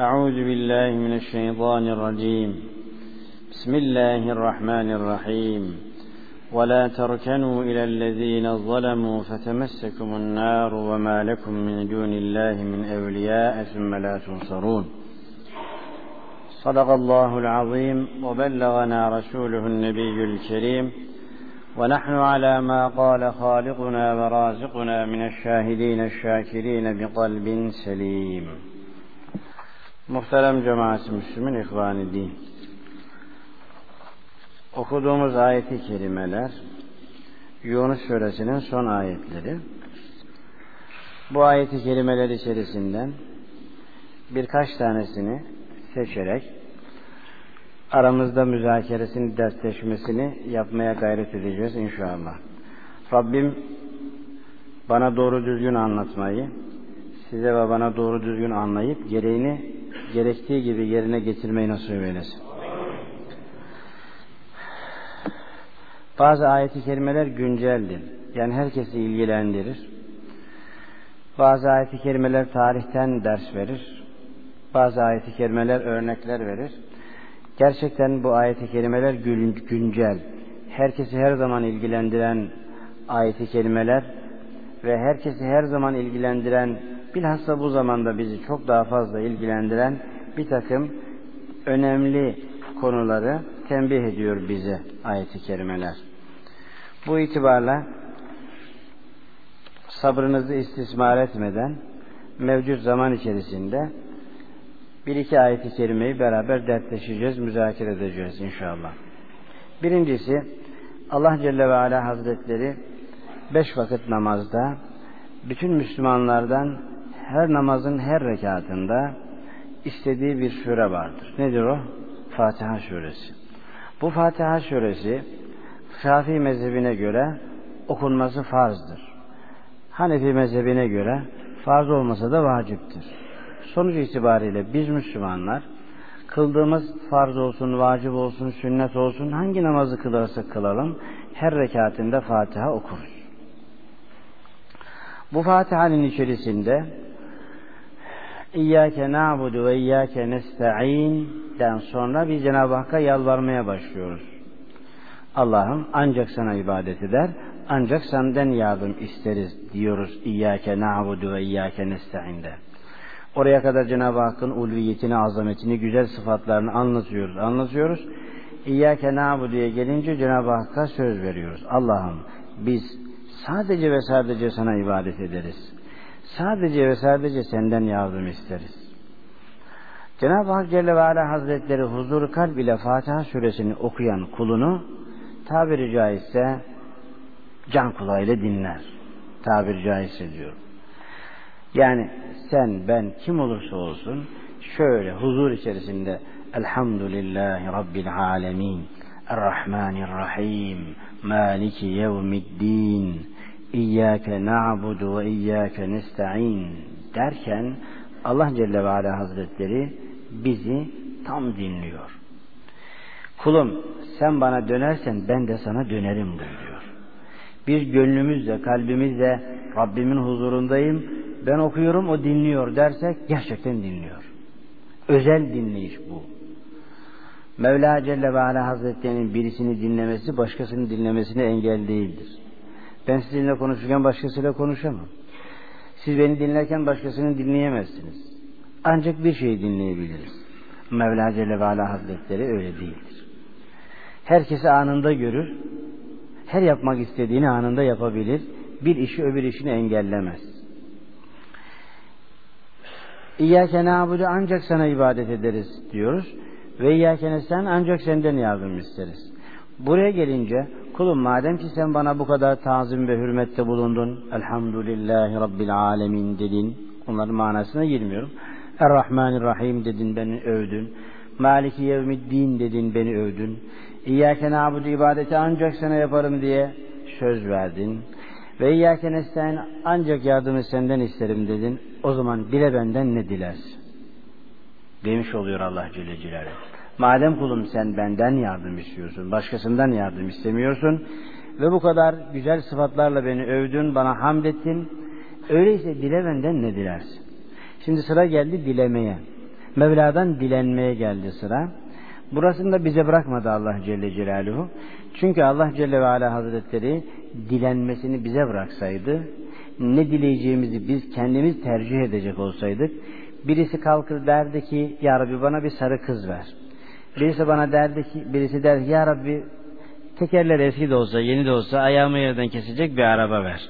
أعوذ بالله من الشيطان الرجيم. بسم الله الرحمن الرحيم. ولا تركنوا إلى الذين ظلموا فتمسكم النار وما لكم من دون الله من أولياء ثم لا تنصرون. صدق الله العظيم وبلغنا رسوله النبي الكريم. ونحن على ما قال خالقنا ورازقنا من الشاهدين الشاكرين بقلب سليم. Muhterem cemaat Müslümin ihvani din. Okuduğumuz ayeti kerimeler Yunus suresinin son ayetleri. Bu ayeti kerimeler içerisinden birkaç tanesini seçerek aramızda müzakeresini, dertleşmesini yapmaya gayret edeceğiz inşallah. Rabbim bana doğru düzgün anlatmayı, size ve bana doğru düzgün anlayıp gereğini gerektiği gibi yerine getirmeyi nasip eylesin. Bazı ayeti kerimeler günceldir. Yani herkesi ilgilendirir. Bazı ayeti kerimeler tarihten ders verir. Bazı ayeti kerimeler örnekler verir. Gerçekten bu ayeti kerimeler güncel. Herkesi her zaman ilgilendiren ayeti kerimeler ve herkesi her zaman ilgilendiren bilhassa bu zamanda bizi çok daha fazla ilgilendiren bir takım önemli konuları tembih ediyor bize ayeti kerimeler. Bu itibarla sabrınızı istismar etmeden mevcut zaman içerisinde bir iki ayeti kerimeyi beraber dertleşeceğiz, müzakere edeceğiz inşallah. Birincisi Allah Celle ve Ala Hazretleri beş vakit namazda bütün Müslümanlardan her namazın her rekatında istediği bir sure vardır. Nedir o? Fatiha suresi. Bu Fatiha suresi Şafii mezhebine göre okunması farzdır. Hanefi mezhebine göre farz olmasa da vaciptir. Sonuç itibariyle biz Müslümanlar kıldığımız farz olsun, vacip olsun, sünnet olsun hangi namazı kılarsak kılalım her rekatinde Fatiha okuruz. Bu Fatiha'nın içerisinde İyyâke na'budu ve iyyâke nesta'in sonra biz Cenab-ı Hakk'a yalvarmaya başlıyoruz. Allah'ım ancak sana ibadet eder, ancak senden yardım isteriz diyoruz İyyâke na'budu ve iyyâke nesta'inde. Oraya kadar Cenab-ı Hakk'ın ulviyetini, azametini, güzel sıfatlarını anlatıyoruz, anlatıyoruz. İyyâke na'budu'ya gelince Cenab-ı Hakk'a söz veriyoruz. Allah'ım biz sadece ve sadece sana ibadet ederiz. Sadece ve sadece senden yardım isteriz. Cenab-ı Hak Celle ve Ala Hazretleri huzur kalb ile Fatiha suresini okuyan kulunu tabiri caizse can kulağıyla dinler. Tabiri caizse diyor. Yani sen ben kim olursa olsun şöyle huzur içerisinde Elhamdülillahi Rabbil Alemin Errahmanirrahim Maliki Yevmiddin İyyâke na'budu ve iyyâke nesta'in derken Allah Celle ve Ala Hazretleri bizi tam dinliyor. Kulum sen bana dönersen ben de sana dönerim buyuruyor. Biz gönlümüzle, kalbimizle Rabbimin huzurundayım, ben okuyorum o dinliyor dersek gerçekten dinliyor. Özel dinleyiş bu. Mevla Celle ve Ala Hazretleri'nin birisini dinlemesi başkasının dinlemesine engel değildir. Ben sizinle konuşurken başkasıyla konuşamam. Siz beni dinlerken başkasını dinleyemezsiniz. Ancak bir şeyi dinleyebiliriz. Mevla Celle ve Ala Hazretleri öyle değildir. Herkesi anında görür. Her yapmak istediğini anında yapabilir. Bir işi öbür işini engellemez. İyyâke nâbudu ancak sana ibadet ederiz diyoruz. Ve iyyâke sen ancak senden yardım isteriz. Buraya gelince kulum madem ki sen bana bu kadar tazim ve hürmette bulundun. Elhamdülillahi Rabbil alemin dedin. Onların manasına girmiyorum. Errahmanirrahim dedin beni övdün. Maliki yevmiddin dedin beni övdün. İyyâke nâbudu ibadeti ancak sana yaparım diye söz verdin. Ve iyyâke nestaîn ancak yardımı senden isterim dedin. O zaman dile benden ne dilersin? Demiş oluyor Allah Celle Celaluhu. Madem kulum sen benden yardım istiyorsun, başkasından yardım istemiyorsun ve bu kadar güzel sıfatlarla beni övdün, bana hamd ettin, öyleyse dile benden ne dilersin? Şimdi sıra geldi dilemeye. Mevla'dan dilenmeye geldi sıra. Burasını da bize bırakmadı Allah Celle Celaluhu. Çünkü Allah Celle ve Ala Hazretleri dilenmesini bize bıraksaydı, ne dileyeceğimizi biz kendimiz tercih edecek olsaydık, birisi kalkır derdi ki, Ya Rabbi bana bir sarı kız ver. Birisi bana derdi ki, birisi der Ya Rabbi tekerler eski de olsa, yeni de olsa ayağımı yerden kesecek bir araba ver.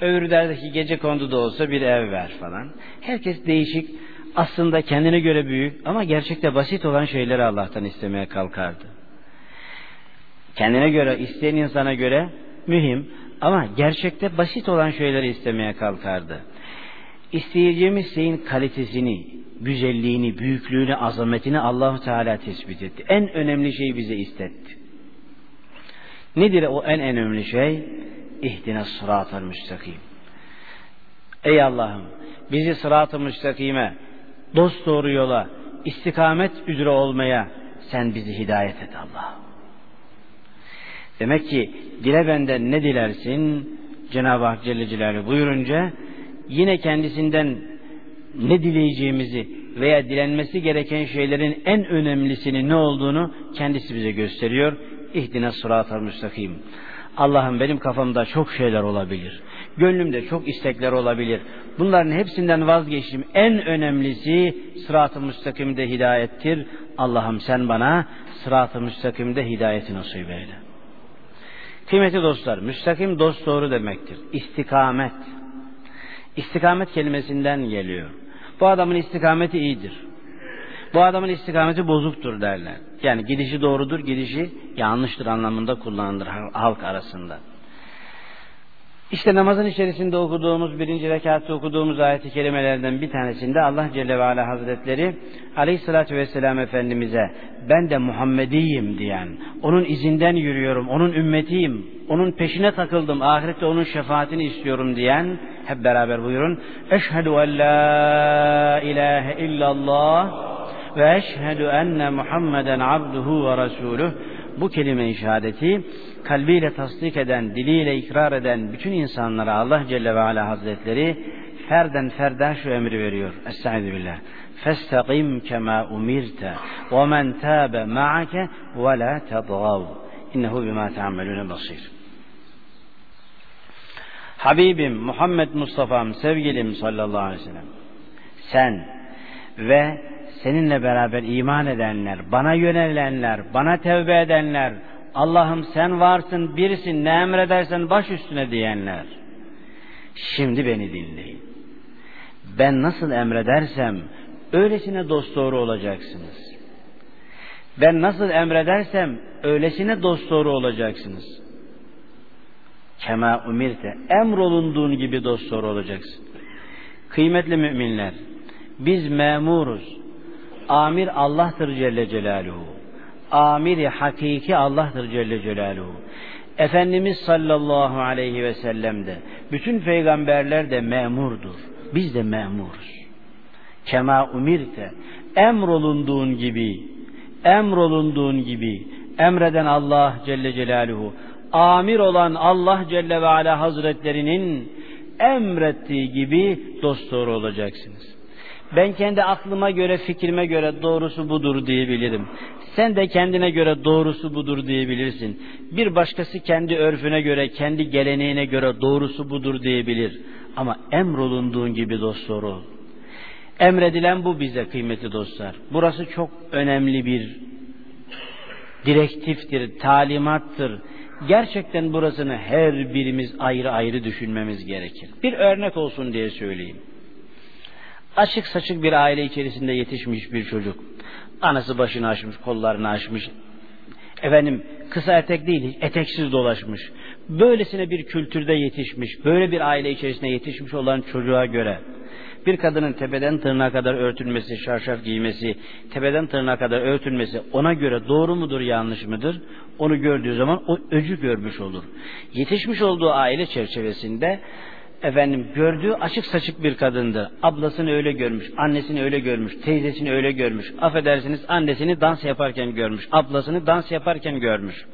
Öbürü derdi ki gece kondu da olsa bir ev ver falan. Herkes değişik, aslında kendine göre büyük ama gerçekte basit olan şeyleri Allah'tan istemeye kalkardı. Kendine göre, isteyen insana göre mühim ama gerçekte basit olan şeyleri istemeye kalkardı. İsteyeceğimiz şeyin kalitesini, güzelliğini, büyüklüğünü, azametini Allahu Teala tespit etti. En önemli şeyi bize istetti. Nedir o en önemli şey? İhdine sıratel müstakim. Ey Allah'ım bizi sırat-ı müstakime, dost doğru yola, istikamet üzere olmaya sen bizi hidayet et Allah. Demek ki dile benden ne dilersin Cenab-ı Hak Celle Celaluhu buyurunca yine kendisinden ne dileyeceğimizi veya dilenmesi gereken şeylerin en önemlisini ne olduğunu kendisi bize gösteriyor. İhdine sıratal müstakim. Allah'ım benim kafamda çok şeyler olabilir. Gönlümde çok istekler olabilir. Bunların hepsinden vazgeçtim. En önemlisi sırat-ı müstakimde hidayettir. Allah'ım sen bana sırat-ı müstakimde hidayeti nasip eyle. Kıymetli dostlar, müstakim dost doğru demektir. İstikamet. İstikamet kelimesinden geliyor. Bu adamın istikameti iyidir. Bu adamın istikameti bozuktur derler. Yani gidişi doğrudur, gidişi yanlıştır anlamında kullanılır halk arasında. İşte namazın içerisinde okuduğumuz, birinci rekatta okuduğumuz ayeti kelimelerden bir tanesinde Allah Celle ve Ala Hazretleri Aleyhisselatü Vesselam Efendimiz'e ben de Muhammediyim diyen, onun izinden yürüyorum, onun ümmetiyim, onun peşine takıldım, ahirette onun şefaatini istiyorum diyen, hep beraber buyurun. Eşhedü en la ilahe illallah ve eşhedü enne Muhammeden abduhu ve resuluh bu kelime-i şehadeti kalbiyle tasdik eden, diliyle ikrar eden bütün insanlara Allah Celle ve Ala Hazretleri ferden ferden şu emri veriyor. Estaizu billah. Festakim kema umirte ve men tabe ma'ake ve la tadgav. İnnehu bima te'amelune basir. Habibim Muhammed Mustafa'm sevgilim sallallahu aleyhi ve sellem sen ve seninle beraber iman edenler, bana yönelenler, bana tevbe edenler, Allah'ım sen varsın, birisin, ne emredersen baş üstüne diyenler. Şimdi beni dinleyin. Ben nasıl emredersem öylesine dosdoğru olacaksınız. Ben nasıl emredersem öylesine dosdoğru olacaksınız. Kema umirte emrolunduğun gibi dosdoğru olacaksın. Kıymetli müminler, biz memuruz. Amir Allah'tır Celle Celaluhu. Amiri hakiki Allah'tır Celle Celaluhu. Efendimiz sallallahu aleyhi ve sellem de, bütün peygamberler de memurdur. Biz de memuruz. Kema umirte, emrolunduğun gibi, emrolunduğun gibi, emreden Allah Celle Celaluhu, amir olan Allah Celle ve Ala Hazretlerinin emrettiği gibi dosdoğru olacaksınız. Ben kendi aklıma göre, fikrime göre doğrusu budur diyebilirim. Sen de kendine göre doğrusu budur diyebilirsin. Bir başkası kendi örfüne göre, kendi geleneğine göre doğrusu budur diyebilir. Ama emrolunduğun gibi dostlar ol. Emredilen bu bize kıymetli dostlar. Burası çok önemli bir direktiftir, talimattır. Gerçekten burasını her birimiz ayrı ayrı düşünmemiz gerekir. Bir örnek olsun diye söyleyeyim. Açık saçık bir aile içerisinde yetişmiş bir çocuk. Anası başını açmış, kollarını açmış. Efendim kısa etek değil, eteksiz dolaşmış. Böylesine bir kültürde yetişmiş, böyle bir aile içerisinde yetişmiş olan çocuğa göre bir kadının tepeden tırnağa kadar örtülmesi, şarşaf giymesi, tepeden tırnağa kadar örtülmesi ona göre doğru mudur, yanlış mıdır? Onu gördüğü zaman o öcü görmüş olur. Yetişmiş olduğu aile çerçevesinde efendim gördüğü açık saçık bir kadındı. Ablasını öyle görmüş, annesini öyle görmüş, teyzesini öyle görmüş. Affedersiniz annesini dans yaparken görmüş, ablasını dans yaparken görmüş.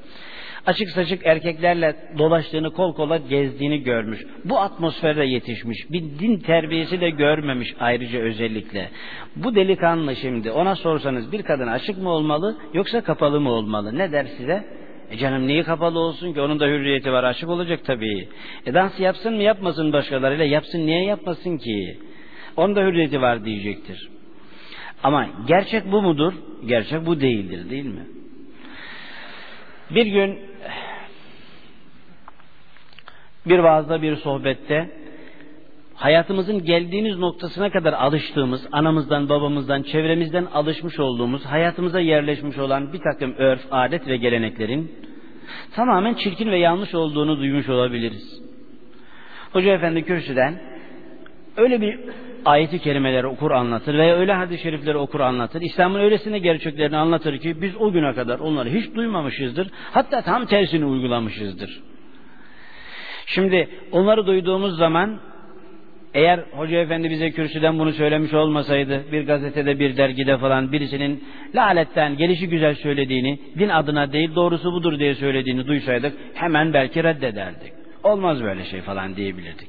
Açık saçık erkeklerle dolaştığını, kol kola gezdiğini görmüş. Bu atmosferde yetişmiş. Bir din terbiyesi de görmemiş ayrıca özellikle. Bu delikanlı şimdi ona sorsanız bir kadın açık mı olmalı yoksa kapalı mı olmalı? Ne der size? E canım niye kapalı olsun ki? Onun da hürriyeti var. Açık olacak tabii. E dans yapsın mı yapmasın başkalarıyla? Yapsın niye yapmasın ki? Onun da hürriyeti var diyecektir. Ama gerçek bu mudur? Gerçek bu değildir değil mi? Bir gün bir vaazda bir sohbette hayatımızın geldiğimiz noktasına kadar alıştığımız, anamızdan, babamızdan, çevremizden alışmış olduğumuz, hayatımıza yerleşmiş olan bir takım örf, adet ve geleneklerin tamamen çirkin ve yanlış olduğunu duymuş olabiliriz. Hoca Efendi kürsüden öyle bir ayeti kerimeleri okur anlatır veya öyle hadis-i şerifleri okur anlatır. İslam'ın öylesine gerçeklerini anlatır ki biz o güne kadar onları hiç duymamışızdır. Hatta tam tersini uygulamışızdır. Şimdi onları duyduğumuz zaman eğer Hoca Efendi bize kürsüden bunu söylemiş olmasaydı, bir gazetede, bir dergide falan birisinin laletten gelişi güzel söylediğini, din adına değil doğrusu budur diye söylediğini duysaydık, hemen belki reddederdik. Olmaz böyle şey falan diyebilirdik.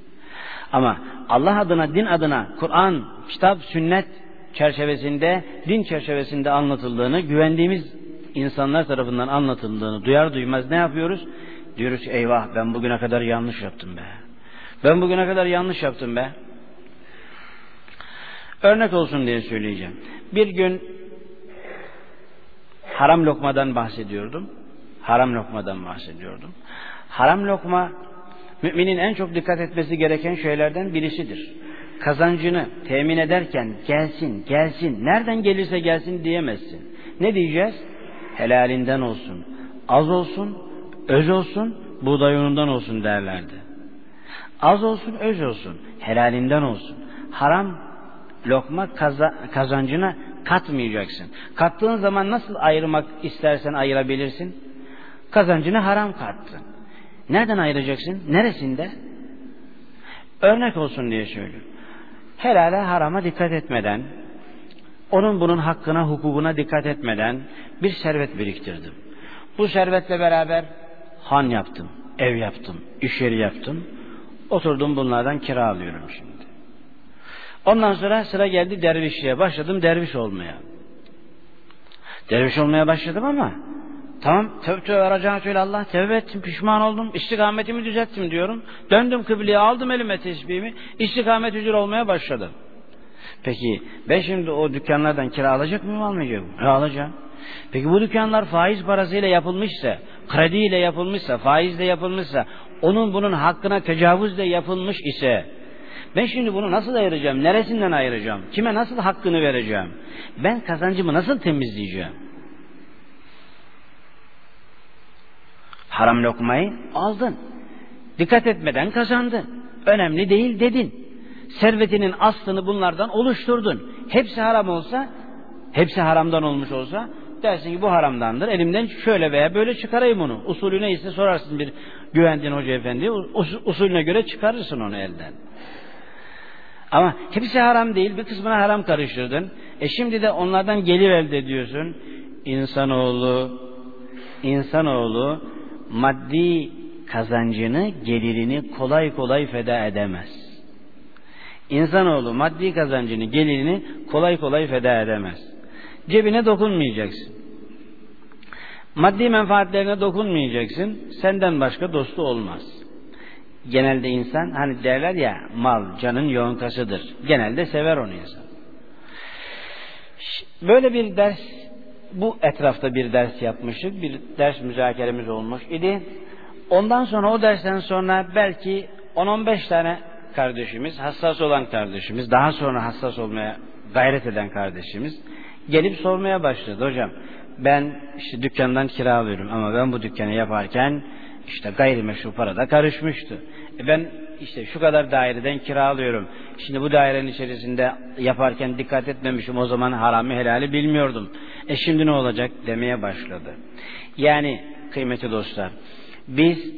Ama Allah adına, din adına, Kur'an, kitap, sünnet çerçevesinde, din çerçevesinde anlatıldığını, güvendiğimiz insanlar tarafından anlatıldığını duyar duymaz ne yapıyoruz? Diyoruz ki eyvah ben bugüne kadar yanlış yaptım be. Ben bugüne kadar yanlış yaptım be. Örnek olsun diye söyleyeceğim. Bir gün haram lokmadan bahsediyordum. Haram lokmadan bahsediyordum. Haram lokma müminin en çok dikkat etmesi gereken şeylerden birisidir. Kazancını temin ederken gelsin, gelsin, nereden gelirse gelsin diyemezsin. Ne diyeceğiz? Helalinden olsun, az olsun, öz olsun, buğday unundan olsun derlerdi. Az olsun, öz olsun, helalinden olsun. Haram lokma kazancına katmayacaksın. Kattığın zaman nasıl ayırmak istersen ayırabilirsin? Kazancını haram kattın. Nereden ayıracaksın? Neresinde? Örnek olsun diye söylüyorum. Helale harama dikkat etmeden, onun bunun hakkına, hukukuna dikkat etmeden bir servet biriktirdim. Bu servetle beraber han yaptım, ev yaptım, iş yeri yaptım. Oturdum bunlardan kira alıyorum şimdi. Ondan sonra sıra geldi dervişliğe. Başladım derviş olmaya. Derviş olmaya başladım ama Tamam tövbe tövbe aracağını Allah. Tevbe ettim pişman oldum. istikametimi düzelttim diyorum. Döndüm kıbleye aldım elime tesbihimi. istikamet üzere olmaya başladım. Peki ben şimdi o dükkanlardan kira alacak mıyım almayacak mıyım? E, alacağım. Peki bu dükkanlar faiz parasıyla yapılmışsa, krediyle yapılmışsa, faizle yapılmışsa, onun bunun hakkına tecavüzle yapılmış ise, ben şimdi bunu nasıl ayıracağım? Neresinden ayıracağım? Kime nasıl hakkını vereceğim? Ben kazancımı nasıl temizleyeceğim? Haram lokmayı aldın. Dikkat etmeden kazandın. Önemli değil dedin. Servetinin aslını bunlardan oluşturdun. Hepsi haram olsa, hepsi haramdan olmuş olsa dersin ki bu haramdandır. Elimden şöyle veya böyle çıkarayım onu. Usulü neyse sorarsın bir güvendiğin hoca efendi. Usulüne göre çıkarırsın onu elden. Ama hepsi haram değil. Bir kısmına haram karıştırdın. E şimdi de onlardan gelir elde ediyorsun. İnsanoğlu, insanoğlu maddi kazancını, gelirini kolay kolay feda edemez. İnsanoğlu maddi kazancını, gelirini kolay kolay feda edemez. Cebine dokunmayacaksın. Maddi menfaatlerine dokunmayacaksın. Senden başka dostu olmaz. Genelde insan hani derler ya mal canın yoğunkasıdır. Genelde sever onu insan. Böyle bir ders bu etrafta bir ders yapmıştık. Bir ders müzakeremiz olmuş idi. Ondan sonra o dersten sonra belki 10-15 tane kardeşimiz, hassas olan kardeşimiz, daha sonra hassas olmaya gayret eden kardeşimiz gelip sormaya başladı. Hocam ben işte dükkandan kira alıyorum ama ben bu dükkanı yaparken işte gayrimeşru parada karışmıştı. E ben işte şu kadar daireden kiralıyorum. Şimdi bu dairenin içerisinde yaparken dikkat etmemişim. O zaman harami helali bilmiyordum. E şimdi ne olacak demeye başladı. Yani kıymetli dostlar biz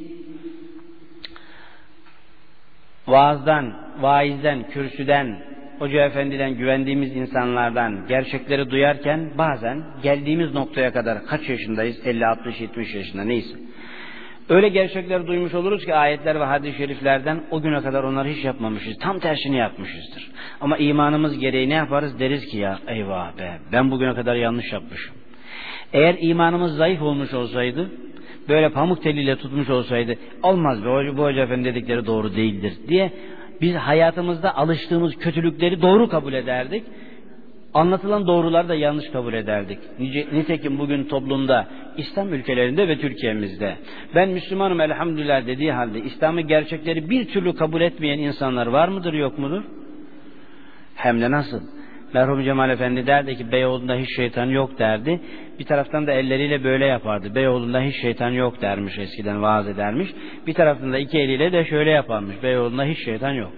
vaazdan, vaizden, kürsüden, hoca efendiden güvendiğimiz insanlardan gerçekleri duyarken bazen geldiğimiz noktaya kadar kaç yaşındayız? 50, 60, 70 yaşında neyse. Öyle gerçekler duymuş oluruz ki ayetler ve hadis-i şeriflerden o güne kadar onları hiç yapmamışız. Tam tersini yapmışızdır. Ama imanımız gereği ne yaparız? Deriz ki ya eyvah be ben bugüne kadar yanlış yapmışım. Eğer imanımız zayıf olmuş olsaydı böyle pamuk teliyle tutmuş olsaydı olmaz be bu hoca efendi dedikleri doğru değildir diye biz hayatımızda alıştığımız kötülükleri doğru kabul ederdik. Anlatılan doğruları da yanlış kabul ederdik. Nitekim bugün toplumda, İslam ülkelerinde ve Türkiye'mizde ben Müslümanım elhamdülillah dediği halde İslam'ı gerçekleri bir türlü kabul etmeyen insanlar var mıdır yok mudur? Hem de nasıl? Merhum Cemal Efendi derdi ki Beyoğlu'nda hiç şeytan yok derdi. Bir taraftan da elleriyle böyle yapardı. Beyoğlu'nda hiç şeytan yok dermiş eskiden vaaz edermiş. Bir taraftan da iki eliyle de şöyle yaparmış. Beyoğlu'nda hiç şeytan yok.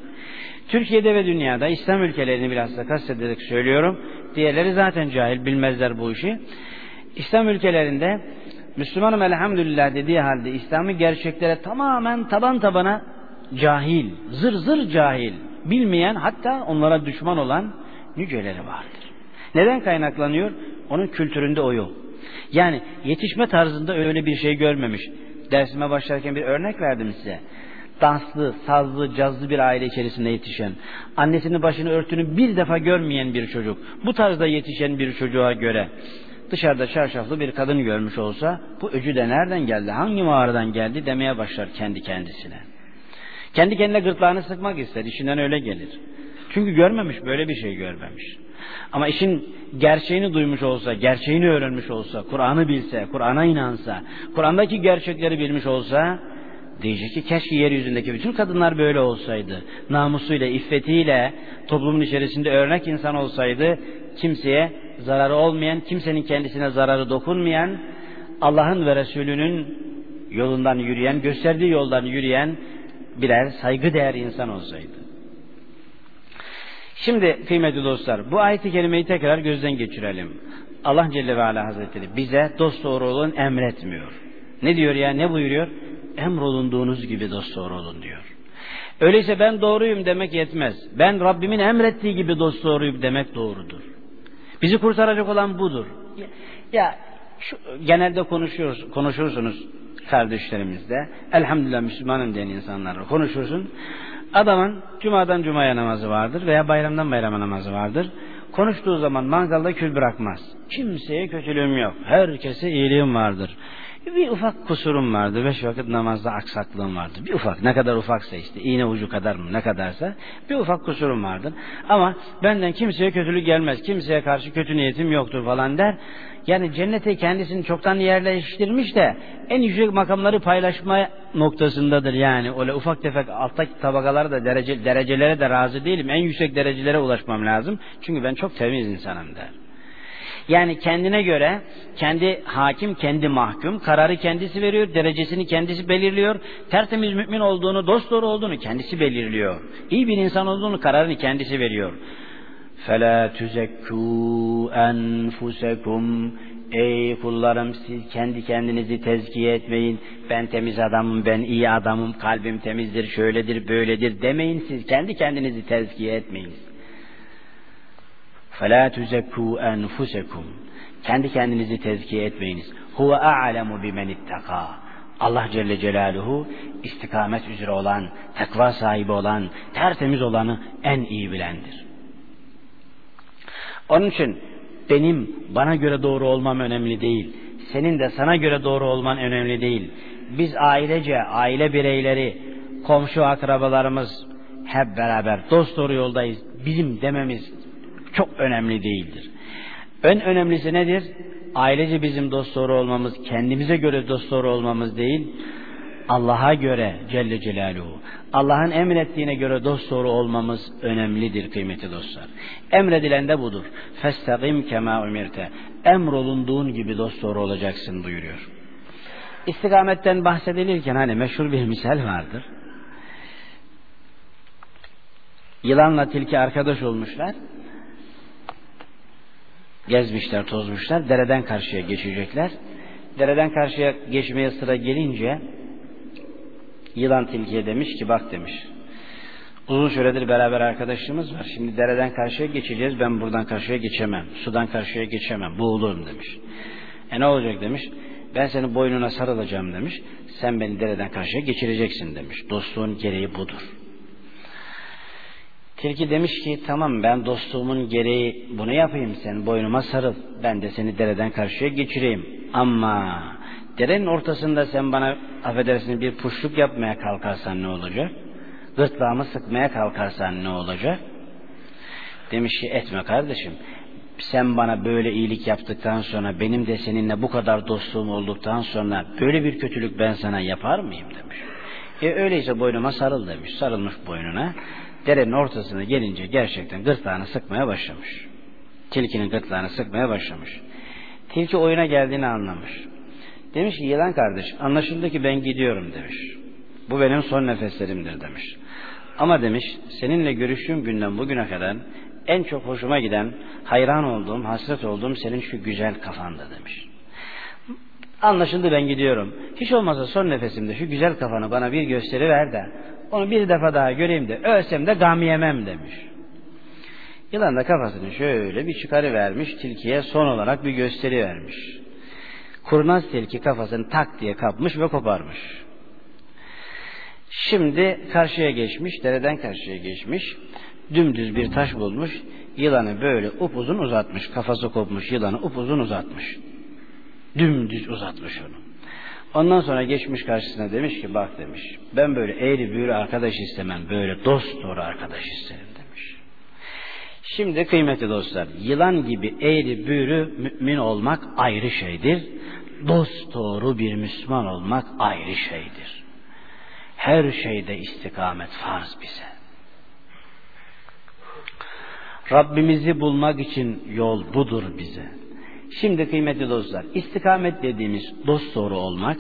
Türkiye'de ve dünyada İslam ülkelerini bilhassa kastederek söylüyorum. Diğerleri zaten cahil bilmezler bu işi. İslam ülkelerinde Müslümanım elhamdülillah dediği halde İslam'ı gerçeklere tamamen taban tabana cahil, zır zır cahil, bilmeyen hatta onlara düşman olan niceleri vardır. Neden kaynaklanıyor? Onun kültüründe o yok. Yani yetişme tarzında öyle bir şey görmemiş. Dersime başlarken bir örnek verdim size. Danslı, sazlı, cazlı bir aile içerisinde yetişen, annesinin başını örtünü bir defa görmeyen bir çocuk, bu tarzda yetişen bir çocuğa göre dışarıda çarşaflı bir kadın görmüş olsa bu öcü de nereden geldi, hangi mağaradan geldi demeye başlar kendi kendisine. Kendi kendine gırtlağını sıkmak ister, işinden öyle gelir. Çünkü görmemiş, böyle bir şey görmemiş. Ama işin gerçeğini duymuş olsa, gerçeğini öğrenmiş olsa, Kur'an'ı bilse, Kur'an'a inansa, Kur'an'daki gerçekleri bilmiş olsa, diyecek ki keşke yeryüzündeki bütün kadınlar böyle olsaydı. Namusuyla, iffetiyle, toplumun içerisinde örnek insan olsaydı, kimseye zararı olmayan, kimsenin kendisine zararı dokunmayan, Allah'ın ve Resulünün yolundan yürüyen, gösterdiği yoldan yürüyen birer saygıdeğer insan olsaydı. Şimdi kıymetli dostlar bu ayeti kelimeyi tekrar gözden geçirelim. Allah Celle ve Ala Hazretleri bize dost doğru olun emretmiyor. Ne diyor ya ne buyuruyor? Emrolunduğunuz gibi dost doğru olun diyor. Öyleyse ben doğruyum demek yetmez. Ben Rabbimin emrettiği gibi dost doğruyum demek doğrudur. Bizi kurtaracak olan budur. Ya, ya şu, genelde konuşuyoruz, konuşursunuz kardeşlerimizle. Elhamdülillah Müslümanım diyen insanlarla konuşursun. Adamın cumadan cumaya namazı vardır veya bayramdan bayrama namazı vardır. Konuştuğu zaman mangalda kül bırakmaz. Kimseye kötülüğüm yok. Herkese iyiliğim vardır. Bir ufak kusurum vardı. Beş vakit namazda aksaklığım vardı. Bir ufak. Ne kadar ufaksa işte. iğne ucu kadar mı ne kadarsa. Bir ufak kusurum vardır. Ama benden kimseye kötülük gelmez. Kimseye karşı kötü niyetim yoktur falan der. Yani cennete kendisini çoktan yerleştirmiş de en yüksek makamları paylaşma noktasındadır yani. Öyle ufak tefek alttaki tabakaları da derece, derecelere de razı değilim. En yüksek derecelere ulaşmam lazım. Çünkü ben çok temiz insanım der. Yani kendine göre kendi hakim, kendi mahkum, kararı kendisi veriyor, derecesini kendisi belirliyor. Tertemiz mümin olduğunu, dost doğru olduğunu kendisi belirliyor. İyi bir insan olduğunu kararını kendisi veriyor. فَلَا تُزَكُّوا أَنْفُسَكُمْ Ey kullarım siz kendi kendinizi tezkiye etmeyin. Ben temiz adamım, ben iyi adamım, kalbim temizdir, şöyledir, böyledir demeyin siz. Kendi kendinizi tezkiye etmeyin. فَلَا تُزَكُّوا أَنْفُسَكُمْ Kendi kendinizi tezkiye etmeyiniz. هُوَ أَعْلَمُ بِمَنِ اتَّقَى Allah Celle Celaluhu istikamet üzere olan, takva sahibi olan, tertemiz olanı en iyi bilendir. Onun için benim bana göre doğru olmam önemli değil. Senin de sana göre doğru olman önemli değil. Biz ailece, aile bireyleri, komşu akrabalarımız hep beraber dost doğru yoldayız. Bizim dememiz çok önemli değildir. En önemlisi nedir? Ailece bizim dost doğru olmamız, kendimize göre dost doğru olmamız değil, Allah'a göre Celle Celaluhu, Allah'ın emrettiğine göre dost doğru olmamız önemlidir kıymetli dostlar. Emredilen de budur. Festagim kema umirte. Emrolunduğun gibi dost doğru olacaksın buyuruyor. İstikametten bahsedilirken hani meşhur bir misal vardır. Yılanla tilki arkadaş olmuşlar. Gezmişler, tozmuşlar. Dereden karşıya geçecekler. Dereden karşıya geçmeye sıra gelince Yılan tilkiye demiş ki bak demiş. Uzun süredir beraber arkadaşlığımız var. Şimdi dereden karşıya geçeceğiz. Ben buradan karşıya geçemem. Sudan karşıya geçemem. Boğulurum demiş. E ne olacak demiş. Ben seni boynuna sarılacağım demiş. Sen beni dereden karşıya geçireceksin demiş. Dostluğun gereği budur. Tilki demiş ki tamam ben dostluğumun gereği bunu yapayım sen boynuma sarıl. Ben de seni dereden karşıya geçireyim. Ama derenin ortasında sen bana affedersin bir puşluk yapmaya kalkarsan ne olacak? Gırtlağımı sıkmaya kalkarsan ne olacak? Demiş ki etme kardeşim. Sen bana böyle iyilik yaptıktan sonra benim de seninle bu kadar dostluğum olduktan sonra böyle bir kötülük ben sana yapar mıyım demiş. E öyleyse boynuma sarıl demiş. Sarılmış boynuna. Derenin ortasına gelince gerçekten gırtlağını sıkmaya başlamış. Tilkinin gırtlağını sıkmaya başlamış. Tilki oyuna geldiğini anlamış. Demiş ki yılan kardeş anlaşıldı ki ben gidiyorum demiş. Bu benim son nefeslerimdir demiş. Ama demiş seninle görüştüğüm günden bugüne kadar en çok hoşuma giden, hayran olduğum, hasret olduğum senin şu güzel kafanda demiş. Anlaşıldı ben gidiyorum. Hiç olmazsa son nefesimde şu güzel kafanı bana bir gösteri ver de onu bir defa daha göreyim de ölsem de gam yemem demiş. Yılan da kafasını şöyle bir çıkarı vermiş, tilkiye son olarak bir gösteri vermiş. Kurnaz tilki kafasını tak diye kapmış ve koparmış. Şimdi karşıya geçmiş, dereden karşıya geçmiş. Dümdüz bir taş bulmuş, yılanı böyle upuzun uzatmış. Kafası kopmuş yılanı upuzun uzatmış. Dümdüz uzatmış onu. Ondan sonra geçmiş karşısına demiş ki bak demiş ben böyle eğri büğrü arkadaş istemem böyle dost doğru arkadaş isterim. Şimdi kıymetli dostlar yılan gibi eğri büğrü mümin olmak ayrı şeydir. Dost doğru bir Müslüman olmak ayrı şeydir. Her şeyde istikamet farz bize. Rabbimizi bulmak için yol budur bize. Şimdi kıymetli dostlar, istikamet dediğimiz dost doğru olmak,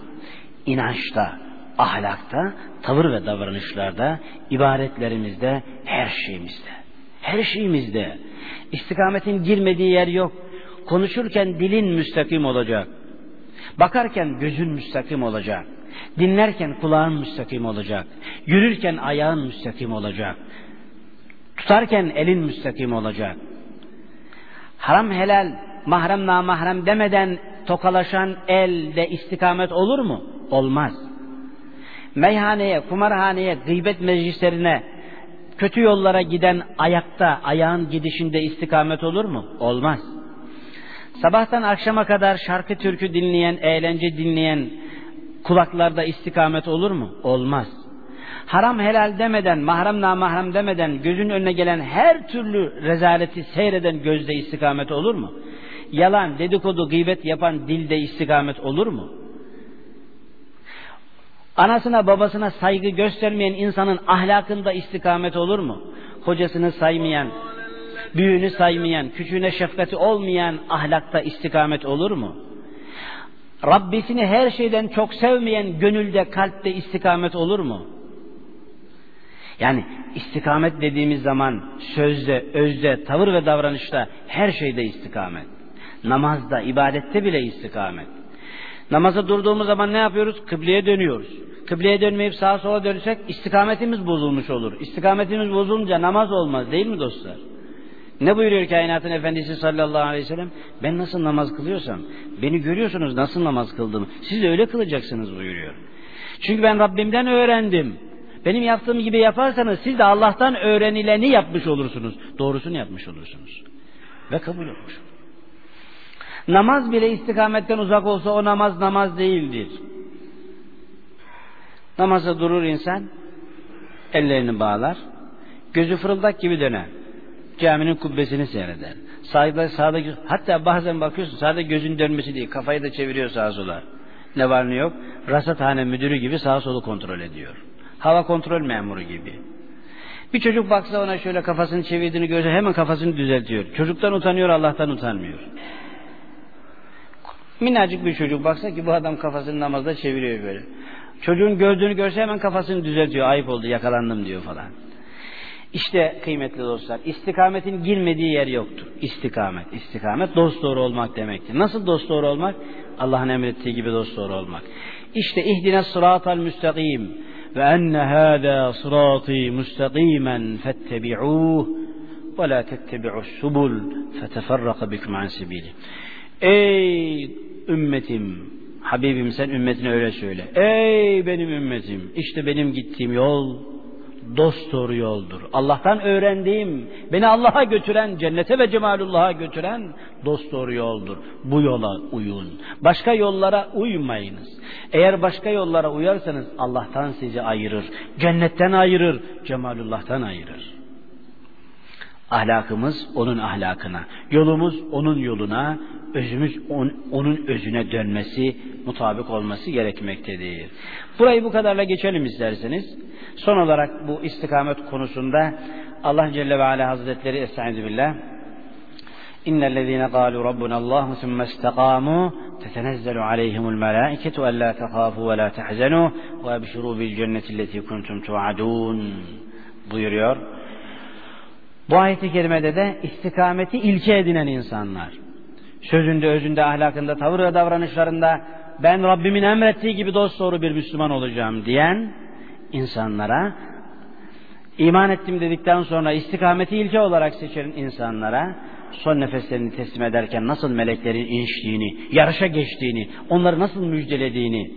inançta, ahlakta, tavır ve davranışlarda, ibadetlerimizde, her şeyimizde. Her şeyimizde. İstikametin girmediği yer yok. Konuşurken dilin müstakim olacak. Bakarken gözün müstakim olacak. Dinlerken kulağın müstakim olacak. Yürürken ayağın müstakim olacak. Tutarken elin müstakim olacak. Haram helal, mahrem namahrem demeden tokalaşan elde istikamet olur mu? Olmaz. Meyhaneye, kumarhaneye, gıybet meclislerine, kötü yollara giden ayakta, ayağın gidişinde istikamet olur mu? Olmaz. Sabahtan akşama kadar şarkı türkü dinleyen, eğlence dinleyen kulaklarda istikamet olur mu? Olmaz. Haram helal demeden, mahrem namahrem demeden gözün önüne gelen her türlü rezaleti seyreden gözde istikamet olur mu? Yalan, dedikodu, gıybet yapan dilde istikamet olur mu? Anasına babasına saygı göstermeyen insanın ahlakında istikamet olur mu? Hocasını saymayan, büyüğünü saymayan, küçüğüne şefkati olmayan ahlakta istikamet olur mu? Rabbisini her şeyden çok sevmeyen gönülde, kalpte istikamet olur mu? Yani istikamet dediğimiz zaman sözde, özde, tavır ve davranışta her şeyde istikamet. Namazda, ibadette bile istikamet. Namaza durduğumuz zaman ne yapıyoruz? Kıbleye dönüyoruz. Kıbleye dönmeyip sağa sola dönsek istikametimiz bozulmuş olur. İstikametimiz bozulunca namaz olmaz değil mi dostlar? Ne buyuruyor kainatın efendisi sallallahu aleyhi ve sellem? Ben nasıl namaz kılıyorsam, beni görüyorsunuz nasıl namaz kıldığımı, siz de öyle kılacaksınız buyuruyor. Çünkü ben Rabbimden öğrendim. Benim yaptığım gibi yaparsanız siz de Allah'tan öğrenileni yapmış olursunuz. Doğrusunu yapmış olursunuz. Ve kabul olmuş. Namaz bile istikametten uzak olsa o namaz namaz değildir. Namaza durur insan, ellerini bağlar, gözü fırıldak gibi döner. Caminin kubbesini seyreder. Sağda, sağda, hatta bazen bakıyorsun sağda gözün dönmesi değil, kafayı da çeviriyor sağa sola. Ne var ne yok, rasathane müdürü gibi sağa solu kontrol ediyor. Hava kontrol memuru gibi. Bir çocuk baksa ona şöyle kafasını çevirdiğini görse hemen kafasını düzeltiyor. Çocuktan utanıyor, Allah'tan utanmıyor. Minnacık bir çocuk baksa ki bu adam kafasını namazda çeviriyor böyle. Çocuğun gördüğünü görse hemen kafasını düzeltiyor. Ayıp oldu yakalandım diyor falan. İşte kıymetli dostlar istikametin girmediği yer yoktur. İstikamet. İstikamet dost doğru olmak demektir. Nasıl dost doğru olmak? Allah'ın emrettiği gibi dost doğru olmak. İşte ihdine sıratal müstakim ve enne hâdâ sırâtî müstakimen fettebi'ûh ve la tettebi'us subul feteferraka bikum an sebîlih. Ey ümmetim Habibim sen ümmetine öyle söyle. Ey benim ümmetim işte benim gittiğim yol dost doğru yoldur. Allah'tan öğrendiğim, beni Allah'a götüren, cennete ve cemalullah'a götüren dost doğru yoldur. Bu yola uyun. Başka yollara uymayınız. Eğer başka yollara uyarsanız Allah'tan sizi ayırır. Cennetten ayırır, cemalullah'tan ayırır. Ahlakımız onun ahlakına, yolumuz onun yoluna, özümüz on, onun özüne dönmesi, mutabık olması gerekmektedir. Burayı bu kadarla geçelim isterseniz. Son olarak bu istikamet konusunda Allah Celle ve Ala Hazretleri Estaizu Billah إن الذين قالوا ربنا الله ثم استقاموا تتنزل عليهم الملائكة ألا تخافوا ولا تحزنوا وأبشروا بالجنة التي كنتم توعدون buyuruyor. Bu ayet-i kerimede de istikameti ilke edinen insanlar. Sözünde, özünde, ahlakında, tavır ve davranışlarında ben Rabbimin emrettiği gibi dost doğru bir Müslüman olacağım diyen insanlara iman ettim dedikten sonra istikameti ilke olarak seçen insanlara son nefeslerini teslim ederken nasıl meleklerin iniştiğini, yarışa geçtiğini, onları nasıl müjdelediğini,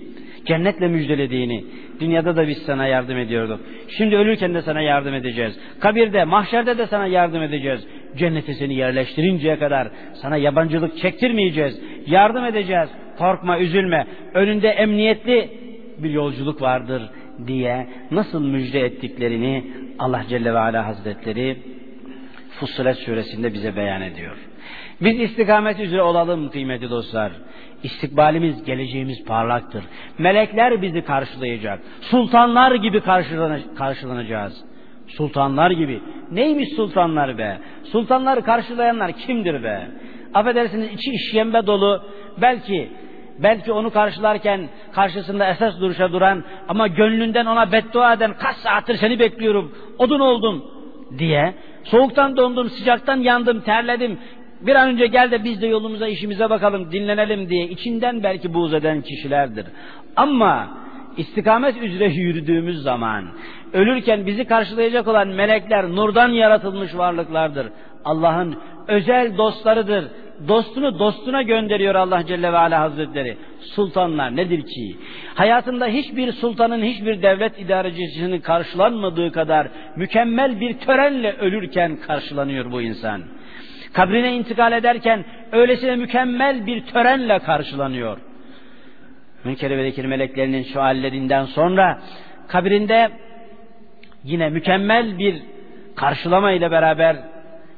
cennetle müjdelediğini, dünyada da biz sana yardım ediyorduk. Şimdi ölürken de sana yardım edeceğiz. Kabirde, mahşerde de sana yardım edeceğiz. Cennete seni yerleştirinceye kadar sana yabancılık çektirmeyeceğiz. Yardım edeceğiz. Korkma, üzülme. Önünde emniyetli bir yolculuk vardır diye nasıl müjde ettiklerini Allah Celle ve Ala Hazretleri Fussilet suresinde bize beyan ediyor. Biz istikamet üzere olalım kıymetli dostlar. İstikbalimiz, geleceğimiz parlaktır. Melekler bizi karşılayacak. Sultanlar gibi karşılanacağız. Sultanlar gibi. Neymiş sultanlar be? Sultanları karşılayanlar kimdir be? Affedersiniz içi işyembe dolu. Belki belki onu karşılarken karşısında esas duruşa duran ama gönlünden ona beddua eden kaç saattir seni bekliyorum, odun oldum diye soğuktan dondum, sıcaktan yandım, terledim, bir an önce gel de biz de yolumuza işimize bakalım, dinlenelim diye içinden belki buğz eden kişilerdir. Ama istikamet üzere yürüdüğümüz zaman, ölürken bizi karşılayacak olan melekler nurdan yaratılmış varlıklardır. Allah'ın özel dostlarıdır. Dostunu dostuna gönderiyor Allah Celle ve Ala Hazretleri. Sultanlar nedir ki? Hayatında hiçbir sultanın, hiçbir devlet idarecisinin karşılanmadığı kadar mükemmel bir törenle ölürken karşılanıyor bu insan kabrine intikal ederken öylesine mükemmel bir törenle karşılanıyor. Münker ve Nekir meleklerinin şu hallerinden sonra kabrinde yine mükemmel bir karşılama ile beraber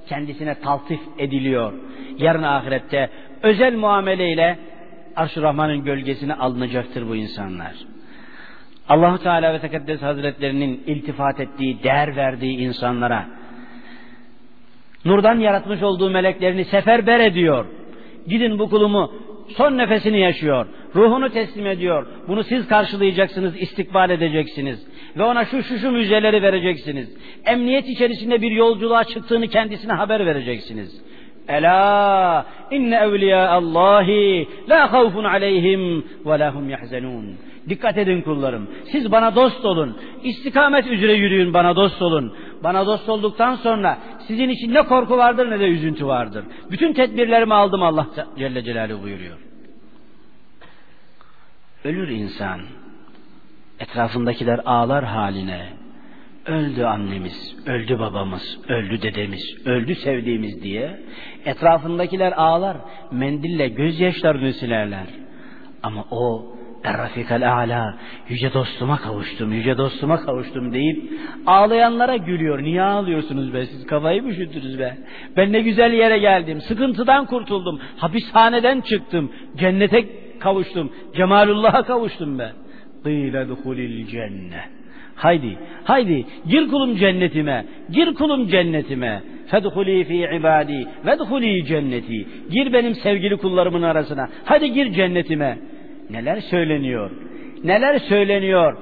kendisine taltif ediliyor. Yarın ahirette özel muameleyle Arş-ı Rahman'ın gölgesine alınacaktır bu insanlar. Allahu Teala ve Tekaddes Hazretlerinin iltifat ettiği, değer verdiği insanlara Nurdan yaratmış olduğu meleklerini seferber ediyor. Gidin bu kulumu son nefesini yaşıyor. Ruhunu teslim ediyor. Bunu siz karşılayacaksınız, istikbal edeceksiniz. Ve ona şu şu şu müjdeleri vereceksiniz. Emniyet içerisinde bir yolculuğa çıktığını kendisine haber vereceksiniz. Ela inne evliya Allahi la havfun aleyhim ve lahum yahzenun. Dikkat edin kullarım. Siz bana dost olun. İstikamet üzere yürüyün bana dost olun. Bana dost olduktan sonra sizin için ne korku vardır ne de üzüntü vardır. Bütün tedbirlerimi aldım Allah Celle Celaluhu buyuruyor. Ölür insan. Etrafındakiler ağlar haline. Öldü annemiz, öldü babamız, öldü dedemiz, öldü sevdiğimiz diye etrafındakiler ağlar, mendille gözyaşlarını silerler. Ama o Errafikal a'la, yüce dostuma kavuştum, yüce dostuma kavuştum deyip ağlayanlara gülüyor. Niye ağlıyorsunuz be siz kafayı mı üşüttünüz be? Ben ne güzel yere geldim, sıkıntıdan kurtuldum, hapishaneden çıktım, cennete kavuştum, cemalullah'a kavuştum be. Qîle duhulil cennet. Haydi, haydi gir kulum cennetime, gir kulum cennetime. Fedhuli fi ibadi, vedhuli cenneti. Gir benim sevgili kullarımın arasına. Hadi gir cennetime. Neler söyleniyor? Neler söyleniyor?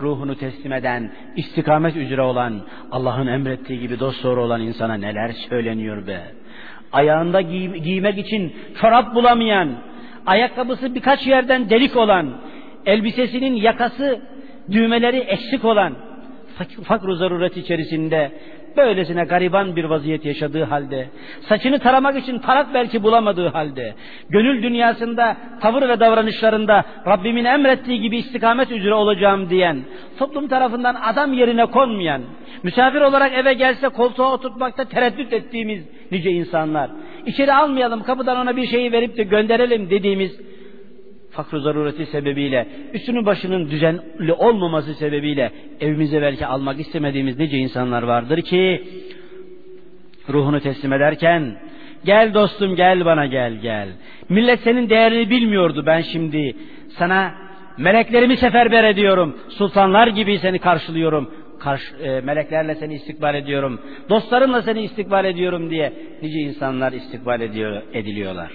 Ruhunu teslim eden, istikamet üzere olan, Allah'ın emrettiği gibi dost doğru olan insana neler söyleniyor be? Ayağında giy giymek için çorap bulamayan, ayakkabısı birkaç yerden delik olan, elbisesinin yakası, düğmeleri eksik olan, fakr zaruret içerisinde böylesine gariban bir vaziyet yaşadığı halde, saçını taramak için tarak belki bulamadığı halde, gönül dünyasında, tavır ve davranışlarında Rabbimin emrettiği gibi istikamet üzere olacağım diyen, toplum tarafından adam yerine konmayan, misafir olarak eve gelse koltuğa oturtmakta tereddüt ettiğimiz nice insanlar, içeri almayalım kapıdan ona bir şeyi verip de gönderelim dediğimiz fakr zarureti sebebiyle, üstünün başının düzenli olmaması sebebiyle evimize belki almak istemediğimiz nice insanlar vardır ki ruhunu teslim ederken gel dostum gel bana gel gel. Millet senin değerini bilmiyordu ben şimdi sana meleklerimi seferber ediyorum. Sultanlar gibi seni karşılıyorum. Karşı, e, meleklerle seni istikbal ediyorum. Dostlarımla seni istikbal ediyorum diye nice insanlar istikbal ediyor, ediliyorlar.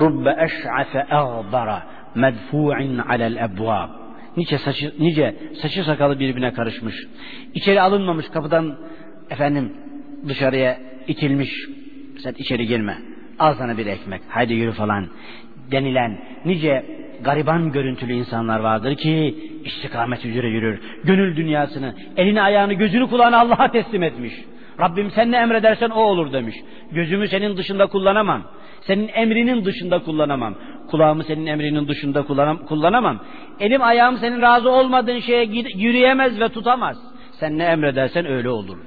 Rubbe eş'afe eğbara medfu'in alel ebvab. Nice saçı, nice saçı sakalı birbirine karışmış. İçeri alınmamış kapıdan efendim dışarıya itilmiş. Sen içeri girme. Al sana bir ekmek. Haydi yürü falan denilen nice gariban görüntülü insanlar vardır ki istikamet üzere yürür. Gönül dünyasını, elini ayağını gözünü kulağını Allah'a teslim etmiş. Rabbim sen ne emredersen o olur demiş. Gözümü senin dışında kullanamam. Senin emrinin dışında kullanamam. Kulağımı senin emrinin dışında kullanamam. Elim ayağım senin razı olmadığın şeye yürüyemez ve tutamaz. Sen ne emredersen öyle olur.